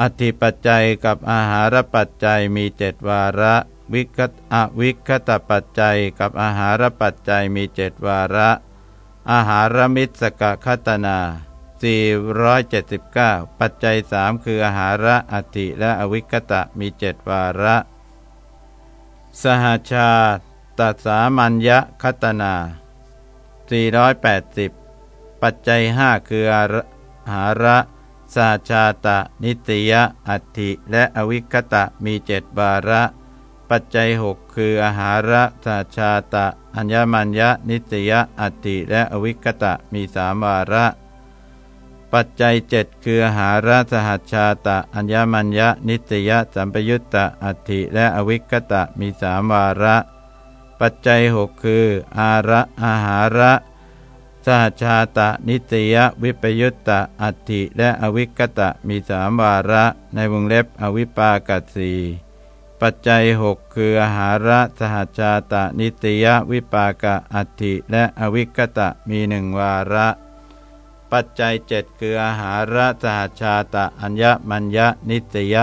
อธิปัจจัยกับอาหารปัจจัยมีเจ็ดวาระ วิคตอวิคตปัจจัยกับอาหารปัจจัยมีเจ็ดวาระ อาหารมิตรสกคตนา479 ปัจจัยสามคืออาหาระอธิและอวิคตะมีเจ็ดวาระ สหชาตสามัญญคตนา 480 ปัจจัยห้าคืออาหาระสาชาตะ นิตยอัติและอวิคตะมีเจ็ดบาระ ปัจจัยหกคืออาหาระสาชาตะ อัญญมัญญนิตยอัติและอวิคตะมีสามบาระ ปัจจัยเจ็ดคืออาหาระสหชาตะ อัญญมัญญนิตยสัมปยุตตะอัติและอวิคตะมีสามวาระ ปัจจัยหกคือ อาระอาหาระสหชาตะนิตยวิปยุตตะอัติและอวิกตะมีสามวาระในวงเล็บอวิปากัสีปัจจัยหกคืออาหาระสหชาตะนิตยวิปากะอัติและอวิกตะมีหนึ่งวาระ ปัจจัยเจ็ดคืออาหาระสหชาตะอัญญมัญญนิตย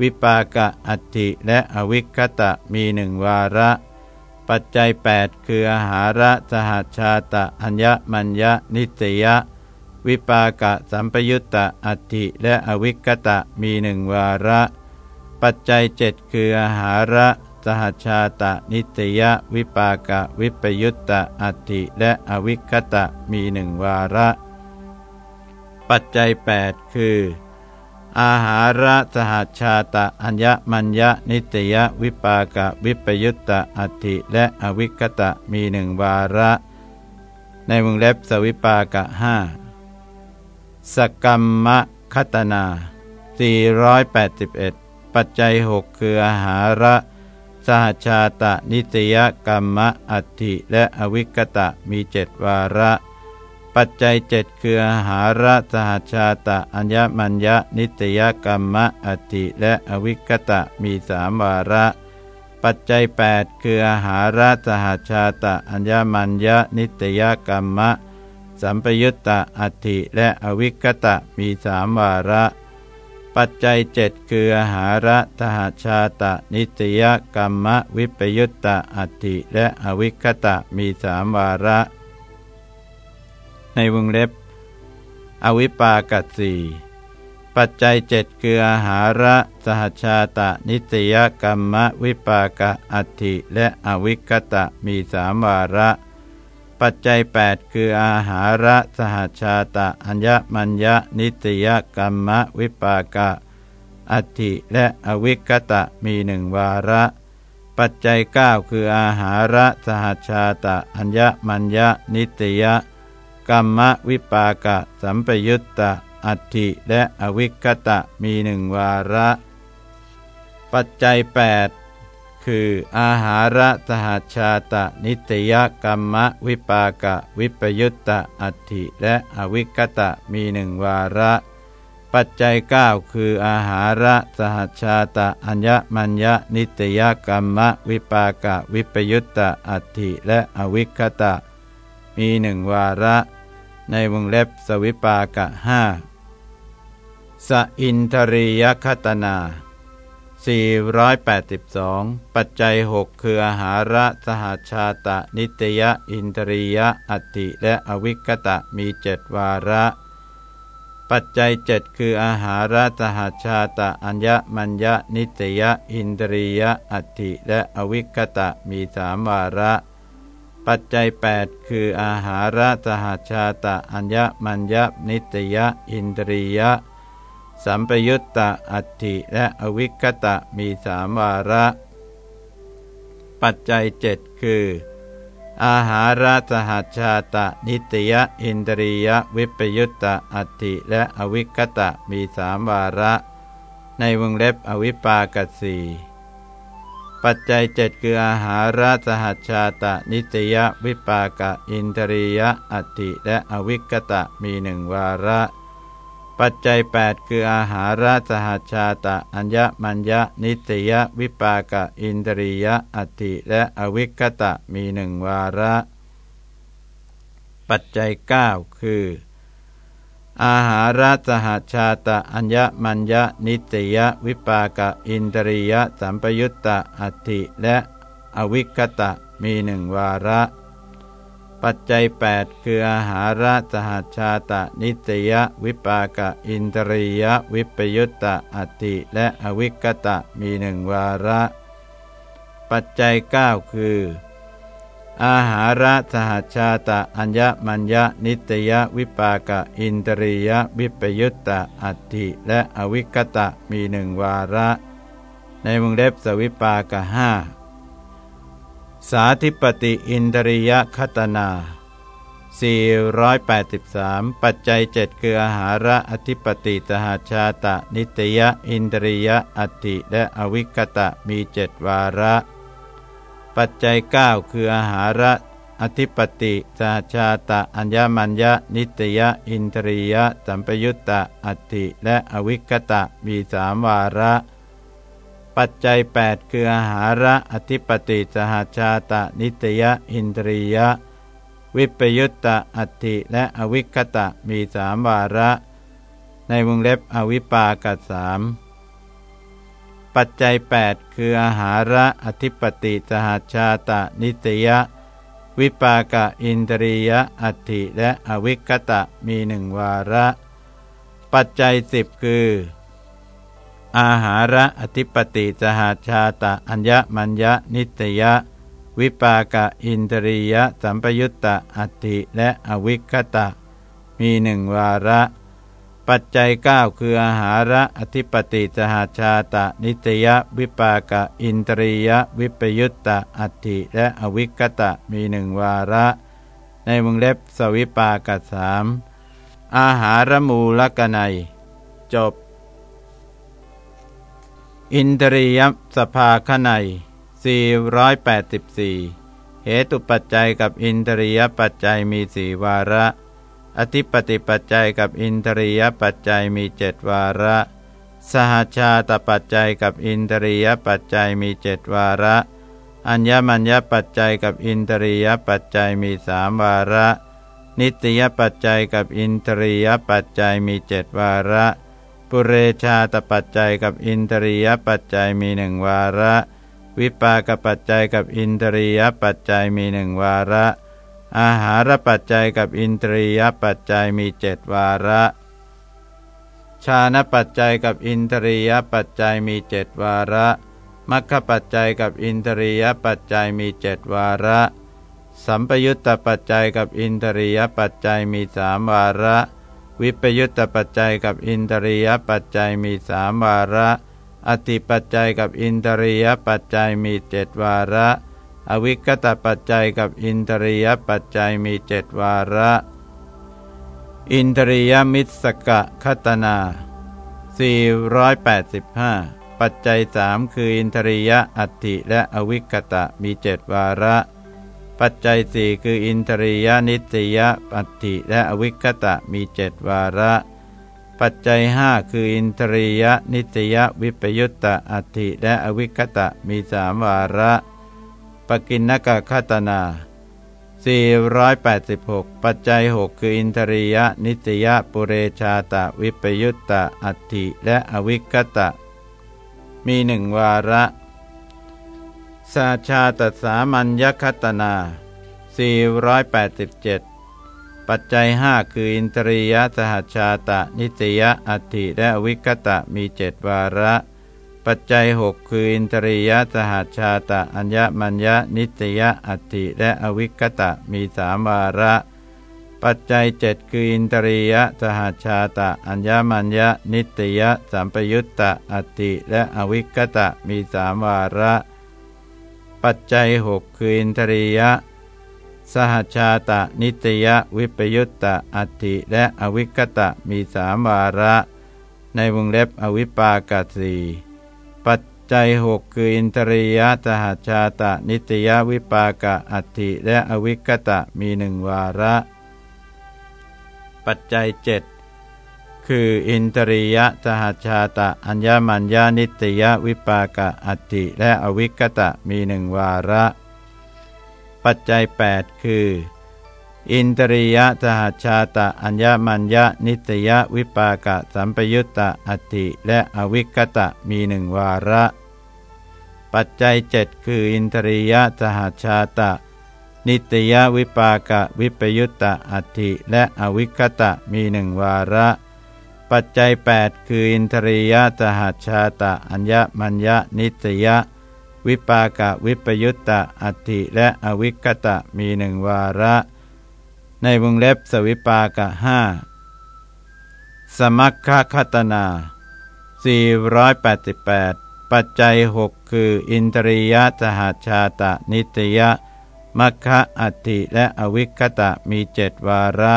วิปากะอัติและอวิคตะมีหนึ่งวาระ ปัจจัย 8 คืออาหาระสหชาตะอัญญมัญญนิตยะ วิปากะสัมปยุตตะอัติและอวิกตะมีหนึ่งวาระ ปัจจัยเจ็ดคืออาหาระสหชาตะนิตยะ วิปากะวิปยุตตะอัติและอวิคตะมีหนึ่งวาระ ปัจจัย 8 คือ อาหาระสหชาตะอัญญมัญญนิตยวิปากะวิปยุตตะอัติและอวิคตะมีหนึ่งวาระ ในวงเล็บสวิปากะห้าสกรรมคตนา 481 ปัจจัยหกคืออาหาระสหชาตะนิตยกรรมอัติและอวิคตะมีเจ็ดวาระ ปัจจัยเจ็ดคืออาหาระสหชาตะอัญญมัญญนิตยกรรมะอติและอวิกตะมีสามวาระ ปัจจัย 8 คืออาหาระสหชาตะอัญญมัญญนิตยกรรมะ สัมปยุตตะอติและอวิกตะมีสามวาระ ปัจจัยเจ็ดคืออาหาระสหชาตะนิตยกรรมะวิปยุตตะอติและอวิคตะมีสามวาระ ในวงเล็บ อวิปากัสีปัจจัยเจ็ดคืออาหาระ สหชาตะ นิตยกรรมวิปากะอัติและอวิกตะมีสามวาระ ปัจจัย 8 คืออาหาระ สหชาตะ อัญญมัญญนิตยกรรมวิปากะอัติและอวิกตะมีหนึ่งวาระ ปัจจัย 9 คืออาหาระ สหชาตะ อัญญมัญญนิตย กรรมวิปากะสัมปยุตตะอัตถิและอวิคตะมีหนึ่งวาระ ปัจจัย 8 คือ อาหาระสหชาตะนิตยกรรมวิปากะวิปยุตตะอัตถิและอวิคตะมีหนึ่งวาระ ปัจจัย 9 คือ อาหาระสหชาตะอัญญมัญญนิตยกรรมวิปากะวิปยุตตะอัตถิและอวิคตะ มีหนึ่งวาระ ในวงเล็บสวิปากะห้าสอินทรียคตนา 482 ปัจจัยหกคืออาหาระสหาชาตะ นิตยอินทรียอัติและอวิกตะมีเจ็ดวาระ ปัจจัยเจ็ดคืออาหาระสหาชาตะอัญญมัญญนิตยอินทรียอัติและอวิกตะมีสามวาระ ปัจจัย 8 คืออาหาระสหชาตะอัญญมัญญนิตยอินทรียะ สัมปยุตตะอัตถิและอวิคตะมีสามวาระ ปัจจัยเจ็ดคือ อาหาระสหชาตะนิตยอินทรียะ วิปยุตตะอัตถิและอวิคตะมีสามวาระ ในในวงเล็บอวิปากสี ปัจจัยเจ็ดคืออาหาราสหัชชาตะนิตยวิปากะอินทรียะอัติและอวิกตะมีหนึ่งวาระ ปัจจัย 8 คืออาหาราสหัชชาตะอัญญมัญญนิตยวิปากะอินทรียะอัติและอวิกตะมีหนึ่งวาระ ปัจจัย 9 คือ อาหาราสหชาตะอัญญมัญญนิตยวิปากะอินตริยสัมปยุตตะอัติและอวิคตะมีหนึ่งวาระ ปัจจัย 8 คืออาหาราสหชาตะนิตยวิปากะอินตริยวิปยุตตะอัติและอวิคตะมีหนึ่งวาระ ปัจจัย 9 คือ อาหาระสหชาตะอัญญมัญญนิตยวิปากะอินตรียวิปยุตตะอัติและอวิกตะมีหนึ่งวาระ ในวงเล็บสวิปากะห้าสาธิปติอินตริยคตนา 483 ปัจจัยเจ็ดคืออาหาระอธิปติสหชาตะ นิตยอินตริยอัตติและอวิกตะมีเจ็ดวาระ ปัจจัย 9 คืออาหาระ อธิปติสาชาตะอัญญมัญญนิตยอินทรียะ สัมปยุตตะอัติและอวิคตะมีสามวาระ ปัจจัย 8 คืออาหาระ อธิปติสหชาตะ นิตยอินทรียะ วิปยุตตะอัติและอวิคตะมีสามวาระ ในวงเล็บอวิปากัสาม ปัจจัย 8 คืออาหาระอธิปติสหชาตะนิตยวิปากะอินทรียะอัติและอวิกตะมีหนึ่งวาระ ปัจจัยสิบคือ อาหาระอธิปติสหชาตะอัญญมัญญนิตยวิปากะอินทรียะสัมปยุตตะอัติและอวิคตะ มีหนึ่งวาระ ปัจจัย9คืออาหาระอธิปติสหาชาตะ นิตยวิปากะอินตรียวิปยุตตะอัตติและอวิกตะมีหนึ่งวาระ ในวงเล็บสวิปากะสามอาหารมูลกนัย จบ อินทรียสภาขนัย484เหตุปัจจัยกับอินทรียปัจจัยมีสี่วาระ อธิปติปัจจัยกับอินทรียปัจจัยมีเจ็ดวาระ สหชาตปัจจัยกับอินทรียปัจจัยมีเจ็ดวาระ อัญญมัญญปัจจัยกับอินทรียปัจจัยมีสามวาระ นิตยปัจจัยกับอินทรียปัจจัยมีเจ็ดวาระ ปุเรชาตปัจจัยกับอินทรียปัจจัยมีหนึ่งวาระ วิปากปัจจัยกับอินทรียปัจจัยมีหนึ่งวาระ อาหารปัจจัยกับอินทรียปัจจัยมีเจ็ดวาระ ชาณปัจจัยกับอินทรียปัจจัยมีเจ็ดวาระมัคคปัจจัยกับอินทรียปัจจัยมีเจ็ดวาระ สัมปยุตตปัจจัยกับอินทรียปัจจัยมีสามวาระ วิปยุตตปัจจัยกับอินทรียปัจจัยมีสามวาระอธิปัจจัยกับอินทรียปัจจัยมีเจ็ดวาระ อวิกตปัจจัยกับอินทรียปัจจัยมีเจ็ดวาระ อินทรียมิสกะคตนา 485 ปัจจัยสามคืออินทรียอัตติและอวิกตะมีเจ็ดวาระ ปัจจัยสี่คืออินทรียนิตยอัตติและอวิกตะมีเจ็ดวาระปัจจัยห้าคืออินทรียนิตยวิปยุตตะอัตติและอวิกตะมีสามวาระ ปกินนกะคตนา486 ปัจจัย 6 คืออินทรียนิตยปุเรชาตะวิปยุตตะอัตถิและอวิกตะ มีหนึ่งวาระสาชาตสามัญญคตนา 487 ปัจจัย 5 คืออินทรียสหชาตะนิตยอัตถิและอวิกตะมีเจ็ดวาระ ปัจจัยหกคืออินทรียสหชาตะอัญญมัญญนิตยอัตติและอวิกตะมีสามวาระ ปัจจัยเจ็ดคืออินทรียสหชาตะอัญญมัญญนิตยสัมปยุตตะอัตติและอวิกตะมีสามวาระ ปัจจัยหกคืออินทรียสหชาตะนิตยวิปยุตตะอัตติและอวิกตะมีสามวาระ ในวงเล็บอวิปากาสี ปัจจัยหกคืออินทรียสหชาตะ นิตยวิปากะอัติและอวิกตะมีหนึ่งวาระ ปัจจัยเจ็ดคืออินทรียสหชาตะ อัญญมัญญานิตยวิปากะอัตติและอวิกตะมีหนึ่งวาระ ปัจจัย 8 คือ อินทรียะสหชาตะอัญญมัญญะนิตยวิปากะสัมปยุตตะอัติและอวิกตะมีหนึ่งวาระ ปัจจัยเจ็ดคืออินทรียะสหชาตะ นิตยวิปากะวิปยุตตะอัติและอวิคตะมีหนึ่งวาระ ปัจจัย 8 คืออินทรียะสหชาตะอัญญมัญญะนิตยวิปากะวิปยุตตะอัติและอวิคตะมีหนึ่งวาระ ในวงเล็บสวิปากะห้าสมัคคะคตนา 488 ปัจจัยหกคือ อินทรียะสหชาตะนิตยะมัคคะอัติและอวิคตะมีเจ็ดวาระ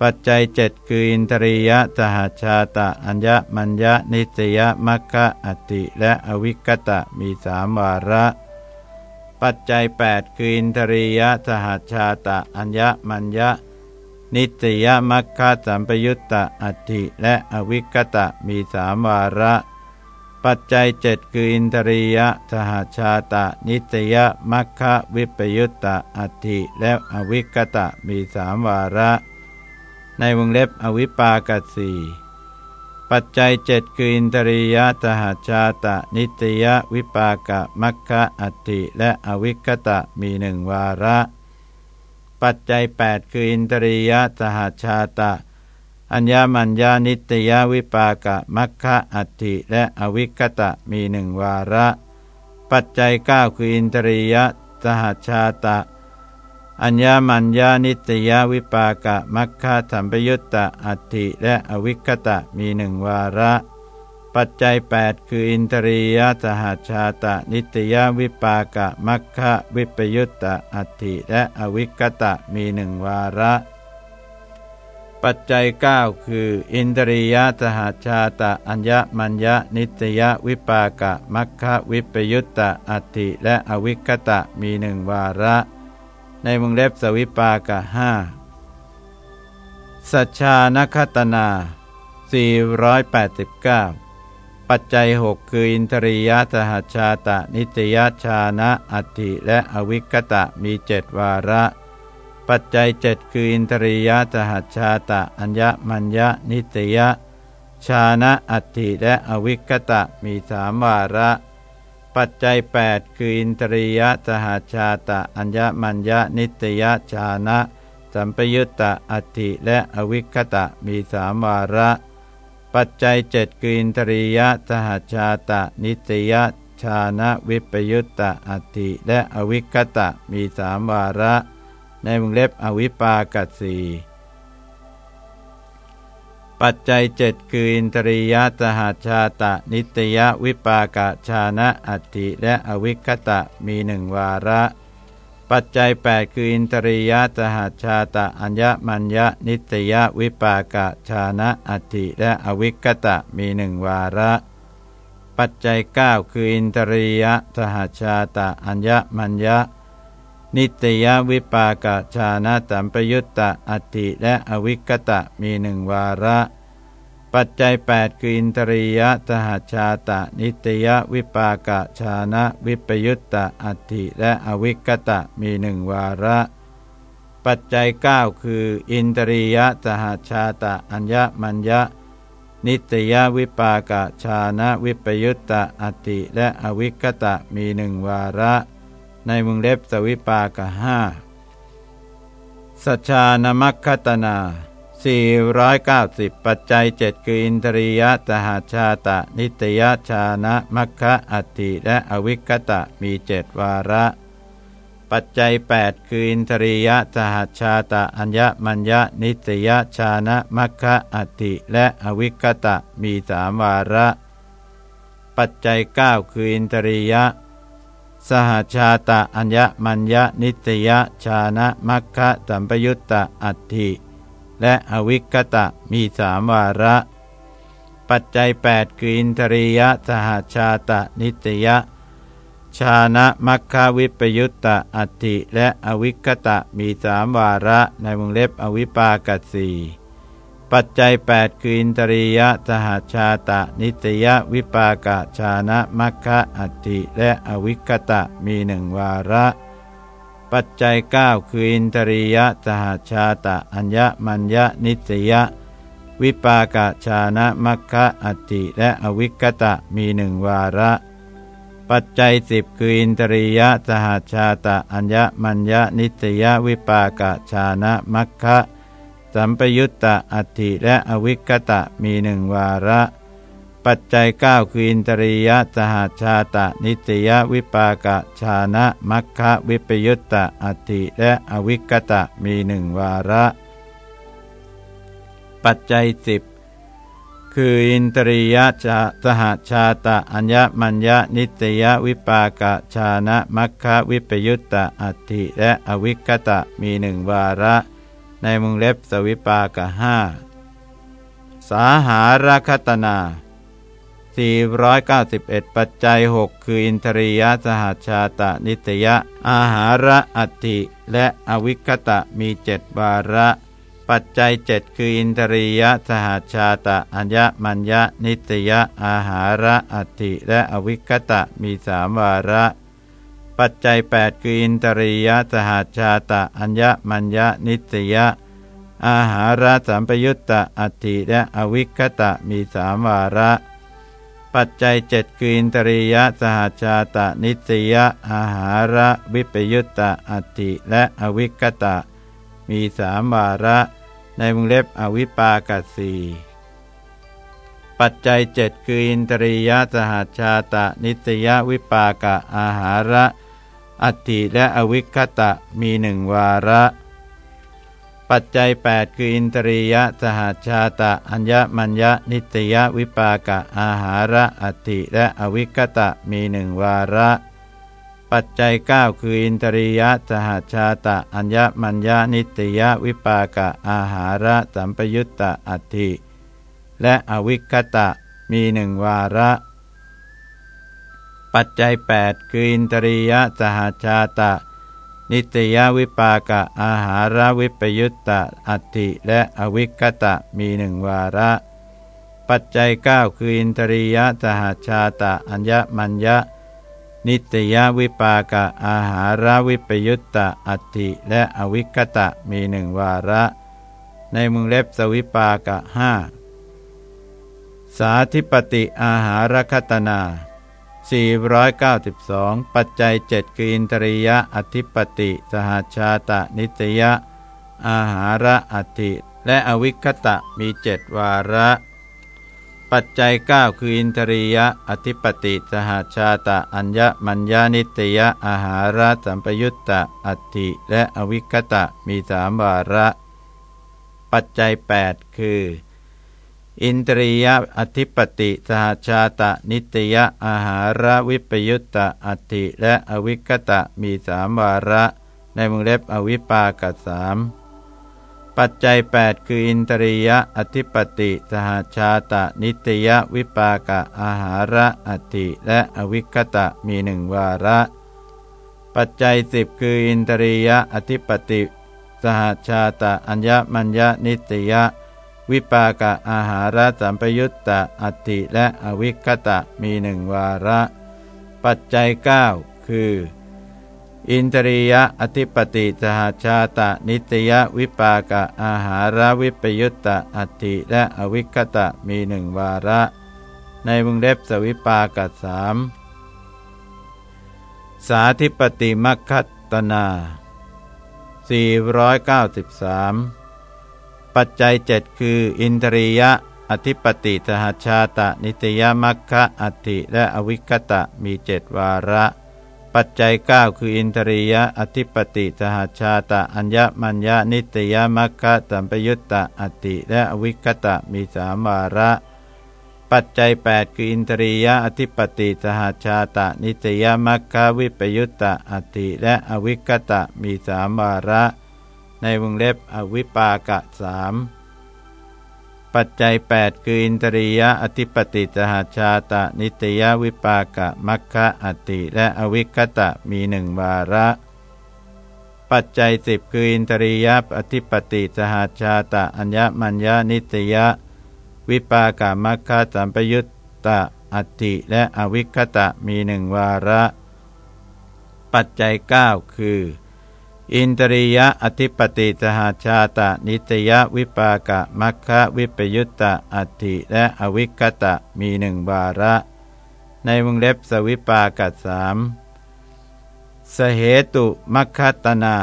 ปัจจัยเจ็ดคืออินทรียะสหชาตะอัญญมัญญนิตยมัคคะอัติและอวิคตะมีสามวาระ ปัจจัย 8 คืออินทรียะสหชาตะอัญญมัญญะ นิตยมัคคะสัมปยุตตะอัติและอวิกตะมีสามวาระ ปัจจัยเจ็ดคืออินทรียะสหชาตะ นิตยมัคคะวิปยุตตะอัติและอวิกตะมีสามวาระ ในวงเล็บอวิปากสี ปัจจัยเจ็ดคืออินทรียะสหชาตะ นิตยวิปากะมัคคะอัติและอวิคตะมีหนึ่งวาระ ปัจจัย 8 คืออินทรียะสหชาตะ อัญญมัญญานิตยวิปากะมัคคะอัติและอวิคตะมีหนึ่งวาระ ปัจจัย 9 คืออินทรียะสหชาตะ อัญญามัญญานิตยวิปากะมัคคะสัมปยุตตะอัตติและอวิคตะมีหนึ่งวาระ ปัจจัย 8 คืออินทรียสหชาตะนิตยวิปากะมัคคะวิปยุตตะอัตติและอวิคตะมีหนึ่งวาระ ปัจจัย 9 คือ อินทรียสหชาตะอัญญมัญญานิตยวิปากะมัคคะวิปยุตตะอัตติและอวิคตะมีหนึ่งวาระ ในวงเล็บสวิปากะห้าสัชชานคตนา 489 ปัจจัยหกคืออินทรียสหชาตะ นิตยชานะอัติและอวิกตะมีเจ็ดวาระ ปัจจัยเจ็ดคืออินทรียสหชาตะ อัญญมัญญนิตยชานะอัติและอวิกตะมีสามวาระ ปัจจัย 8 คืออินทรียสหาชาตะ อัญญมัญญนิตยชานะ สัมปยุตตะอัติและอวิคตะมีสามวาระ ปัจจัยเจ็ดคืออินทรียสหาชาตะ นิตยชานะวิปยุตตะอัติและอวิคตะมีสามวาระ ในวงเล็บอวิปากัสสี ปัจจัยเจ็ดคืออินทรียสหาชาตะ นิตยวิปากะชานะอัตติและอวิคตะมีหนึ่งวาระ ปัจจัย 8 คืออินทรียสหาชาตะอัญญมัญญนิตยวิปากะชานะอัตติและอวิคตะมีหนึ่งวาระ ปัจจัย 9 คืออินทรียสหาชาตะอัญญมัญญ นิตยวิปากะชานะตัมปยุตตะอติและอวิกตะมีหนึ่งวาระ ปัจจัย 8 คืออินทรียะสหชาตะ นิตยวิปากะชานะวิปยุตตะอติและอวิกตะมีหนึ่งวาระ ปัจจัย 9 คือ อินทรียะสหชาตะอัญญมัญญะ นิตยวิปากะชานะวิปยุตตะอติและอวิกตะมีหนึ่งวาระ ในวงเล็บสวิปากะห้าสัชานมัคคตนา 490 ปัจจัยเจ็ดคืออินทรียสหาชาตะ นิตยชานะมัคคะอัติและอวิคตะมีเจ็ดวาระ ปัจจัย 8 คืออินทรียสหาชาตะ อัญญมัญญนิตยชานะมัคคะอัติและอวิคตะมีสามวาระ ปัจจัย 9 คืออินทรีย สหชาตะอัญญมัญญนิตยชานะมัคคะสัมปยุตตะอัตถิและอวิกตะมีสามวาระ ปัจจัย8คืออินทรียะสหชาตะนิตยะชานะมัคคาวิปยุตตะอัตติและอวิคตะมีสามวาระในวงเล็บอวิปากัสี ปัจจัย 8 คืออินทรียะสหชาตะ นิตยวิปากะชานะมัคคะอัตติและอวิคตะมีหนึ่งวาระ ปัจจัย 9 คืออินทรียะสหชาตะ อัญญมัญญนิตยวิปากะชานะมัคคะอัตติและอวิคตะมีหนึ่งวาระ ปัจจัยสิบคืออินทรียะสหชาตะ อัญญมัญญนิตยวิปากะชานะมัคคะ สัมปยุตตะอัตถิและอวิคตะมีหนึ่งวาระ ปัจจัย9คืออินทรียะสหชาตะนิตยวิปากะชานะมัคคะวิปยุตตะอัตถิและอวิคตะมีหนึ่งวาระ ปัจจัยสิบคืออินทรียะชาสหชาตะอัญญมัญญนิตยวิปากะชานะมัคคะวิปยุตตะอัตถิและอวิคตะมีหนึ่งวาระ ในมุงเล็บสวิปากะห้าสาหาราคตนา 491 ปัจจัย 6 คืออินทรียสหชาตะนิตยะ อาหาระอัติและอวิคตะมีเจ็ดวาระ ปัจจัยเจ็ดคืออินทรียสหชาตะอัญญมัญญนิตยะอาหาระอัติและอวิคตะมีสามวาระ ปัจจัย8คืออินตริยสหาชาตะอัญญมัญญนิสยะ อาหาระสัมปยุตตะอัติและอวิคตะมีสามวาระ ปัจจัยเจ็ดคืออินตริยสหาชาตะนิสยะ อาหาระวิปยุตตะอัติและอวิคตะ มีสามวาระ ในวงเล็บอวิปากสีปัจจัยเจ็ดคืออินตริยสหาชาตะนิสยวิปากะอาหาระ อัตติและอวิคตะมีหนึ่งวาระ ปัจจัย 8 คืออินทรียะสหาชาตะ อัญญมัญญนิตยวิปากะอาหาระอัตติและอวิคตะมีหนึ่งวาระ ปัจจัย 9 คืออินทรียะสหาชาตะ อัญญมัญญนิตยวิปากะอาหาระสัมปยุตตะอัตติและอวิคตะมีหนึ่งวาระ ปัจจัย 8 คืออินตรียะสหชาตะ นิตยวิปากะอาหารวิปยุตตะอัติและอวิคตะมีหนึ่งวาระ ปัจจัย 9 คืออินตรียะสหชาตะอัญญมัญญะ นิตยวิปากะอาหารวิปยุตตะอัติและอวิคตะมีหนึ่งวาระ ในมุงเล็บสวิปากะห้าสาธิปติอาหารคตนา 492 ปัจจัยเจ็ดคืออินทรียะอธิปติ สหาชาตะนิตยะ อาหาระอธิและอวิคตะมีเจ็ดวาระ ปัจจัย 9 คืออินทรียะอธิปติ สหาชาตะอัญญมัญญานิตยะอาหาระสัมปยุตตะอัติและอวิคตะมีสามวาระ ปัจจัย 8 คือ อินทรียอธิปติสหชาตะนิตยอาหารวิปยุตตะอัติและอวิคตะมีสามวาระ ในมงเล็บอวิปากสามปัจจัย 8 คืออินทรียอธิปติสหชาตะนิตยวิปากะอาหาระอัติและอวิคตะมีหนึ่งวาระ ปัจจัยสิบคืออินทรียอธิปติ สหชาตะอัญญมัญญนิตย วิปากะอาหารสัมปยุตตะอัติและอวิคตะมีหนึ่งวาระ ปัจจัย 9 คือ อินทรียะอธิปติสหชาตะนิตยวิปากะอาหารวิปยุตตะอัติและอวิคตะมีหนึ่งวาระ ในวงเล็บสวิปากะสามสาธิปติมัคคัตนา 493 ปัจจัยเจ็ดคือ อินทรียะ อธิปติสหชาตะ นิตยมัคคะอัติและอวิคตะมีเจ็ดวาระ ปัจจัย 9 คืออินทรียะ อธิปติสหชาตะ อัญญมัญญานิตยมัคคะสัมปยุตตะอัติและอวิคตะมีสามวาระปัจจัย 8 คืออินทรียะอธิปติสหชาตะ นิตยมัคคะวิปยุตตะอติและอวิคตะมีสามวาระ ในวงเล็บอวิปากะสามปัจจัย 8 คืออินทรียะอธิปติสหาชาตะนิตยวิปากะมัคคะอติและอวิคตะมีหนึ่งวาระ ปัจจัยสิบคืออินทรียะอธิปติสหาชาตะอัญญมัญญานิตยวิปากะมัคคะสัมปยุตตะอติและอวิคตะมีหนึ่งวาระ ปัจจัย 9 คือ อินตริยะอธิปติสหชาตะนิตยวิปากะมัคคะวิปยุตตะอัติและอวิคตะมีหนึ่งบาระ ในวงเล็บสวิปากะสามสเหตุมัคคตนา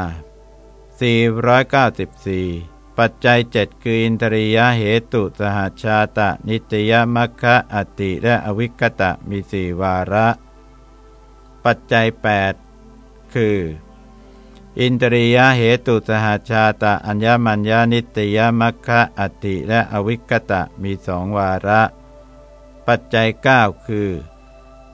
494 ปัจจัยเจ็ดคืออินทริยะเหตุสหชาตะ นิตยมัคคะอติและอวิคตะมีสี่วาระ ปัจจัย 8 คือ อินตรียะเหตุสหชาตะอัญญมัญญานิตยมัคคะอติและอวิกตะมีสองวาระ ปัจจัย 9 คือ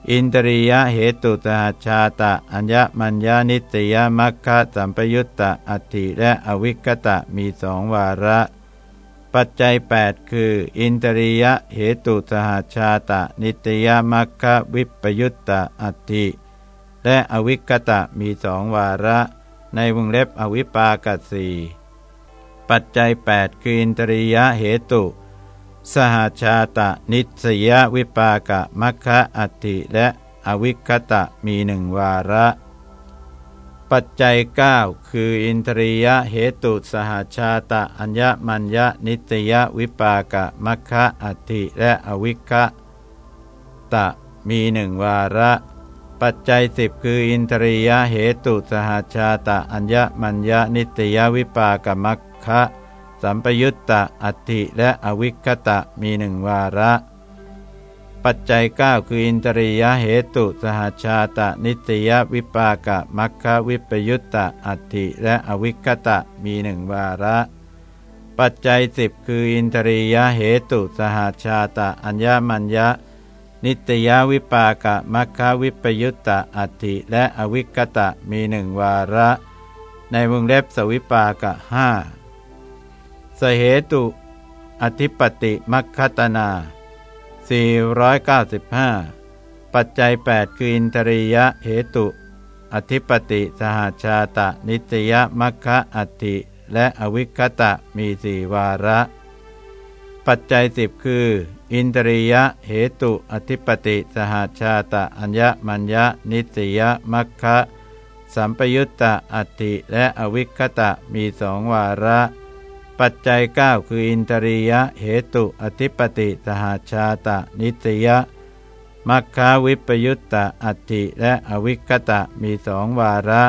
อินตรียะเหตุสหชาตะอัญญมัญญานิตยมัคคะสัมปยุตตะอติและอวิกตะมีสองวาระ ปัจจัย 8 คือ อินตรียะเหตุสหชาตะ นิตยมัคคะวิปยุตตะอติและอวิกตะมีสองวาระ ในวงเล็บอวิปากสีปัจจัย8คืออินตริยะเหตุ สหชาตะนิสยวิปากะมัคคะอติและอวิคตะมีหนึ่งวาระ ปัจจัย 9 คืออินทริยะเหตุสหชาตะอัญญมัญญนิตยวิปากะมัคคะอติและอวิคตะมีหนึ่งวาระ ปัจจัยสิบคืออินทรียะเหตุสหชาตะอัญญมัญญานิตยวิปากมัคคะสัมปยุตตะอัติและอวิคตะมีหนึ่งวาระ ปัจจัย 9 คืออินทรียะเหตุสหชาตะนิตยวิปากมัคคะวิปยุตตะอัติและอวิคตะมีหนึ่งวาระปัจจัยสิบคืออินทรียะเหตุสหชาตะอัญญมัญญ นิตยวิปากะมัคควิปยุตตะอัติและอวิกตะมีหนึ่งวาระ ในวงเล็บสวิปากะห้าสเหตุ อธิปติมัคคตนา 495 ปัจจัย 8 คืออินทรียะเหตุ อธิปติสหาชาตะนิตยมัคคะอัติและอวิคตะมีสี่วาระ ปัจจัยสิบคืออินตริยะเหตุอธิปติสหาชาตะอัญญมัญญนิสยมัคคะสัมปยุตตะอัติและอวิคตะมีสองวาระ ปัจจัย 9 คืออินตริยะเหตุอธิปติสหาชาตะนิสยมัคคาวิปยุตตะอัติและอวิคตะมีสองวาระ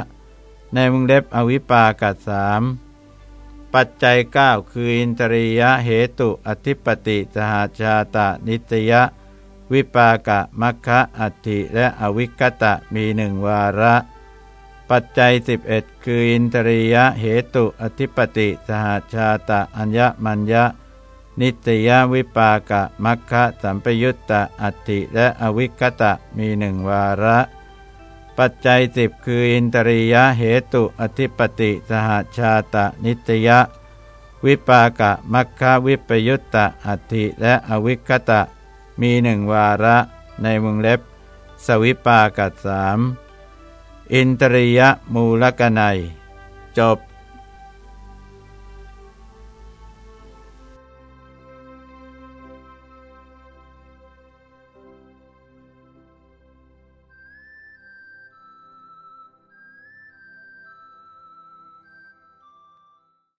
ในวงเล็บอวิปากัสสาม ปัจจัย 9 คืออินตริยะเหตุอธิปติสหาชาตะนิตยวิปากะมัคคะอัติและอวิกตะมีหนึ่งวาระ ปัจจัย 11 คืออินตริยะเหตุอธิปติสหาชาตะอัญญมัญญนิตยวิปากะมัคคะสัมปยุตตะอัติและอวิกตะมีหนึ่งวาระ ปัจจัยสิบคืออินตริยะเหตุอธิปติสหชาตะนิตยะ วิปากะมัคควิปยุตตะอัติและอวิคตะ มีหนึ่งวาระในวงเล็บ สวิปากะสามอินตริยะมูลกนัย จบ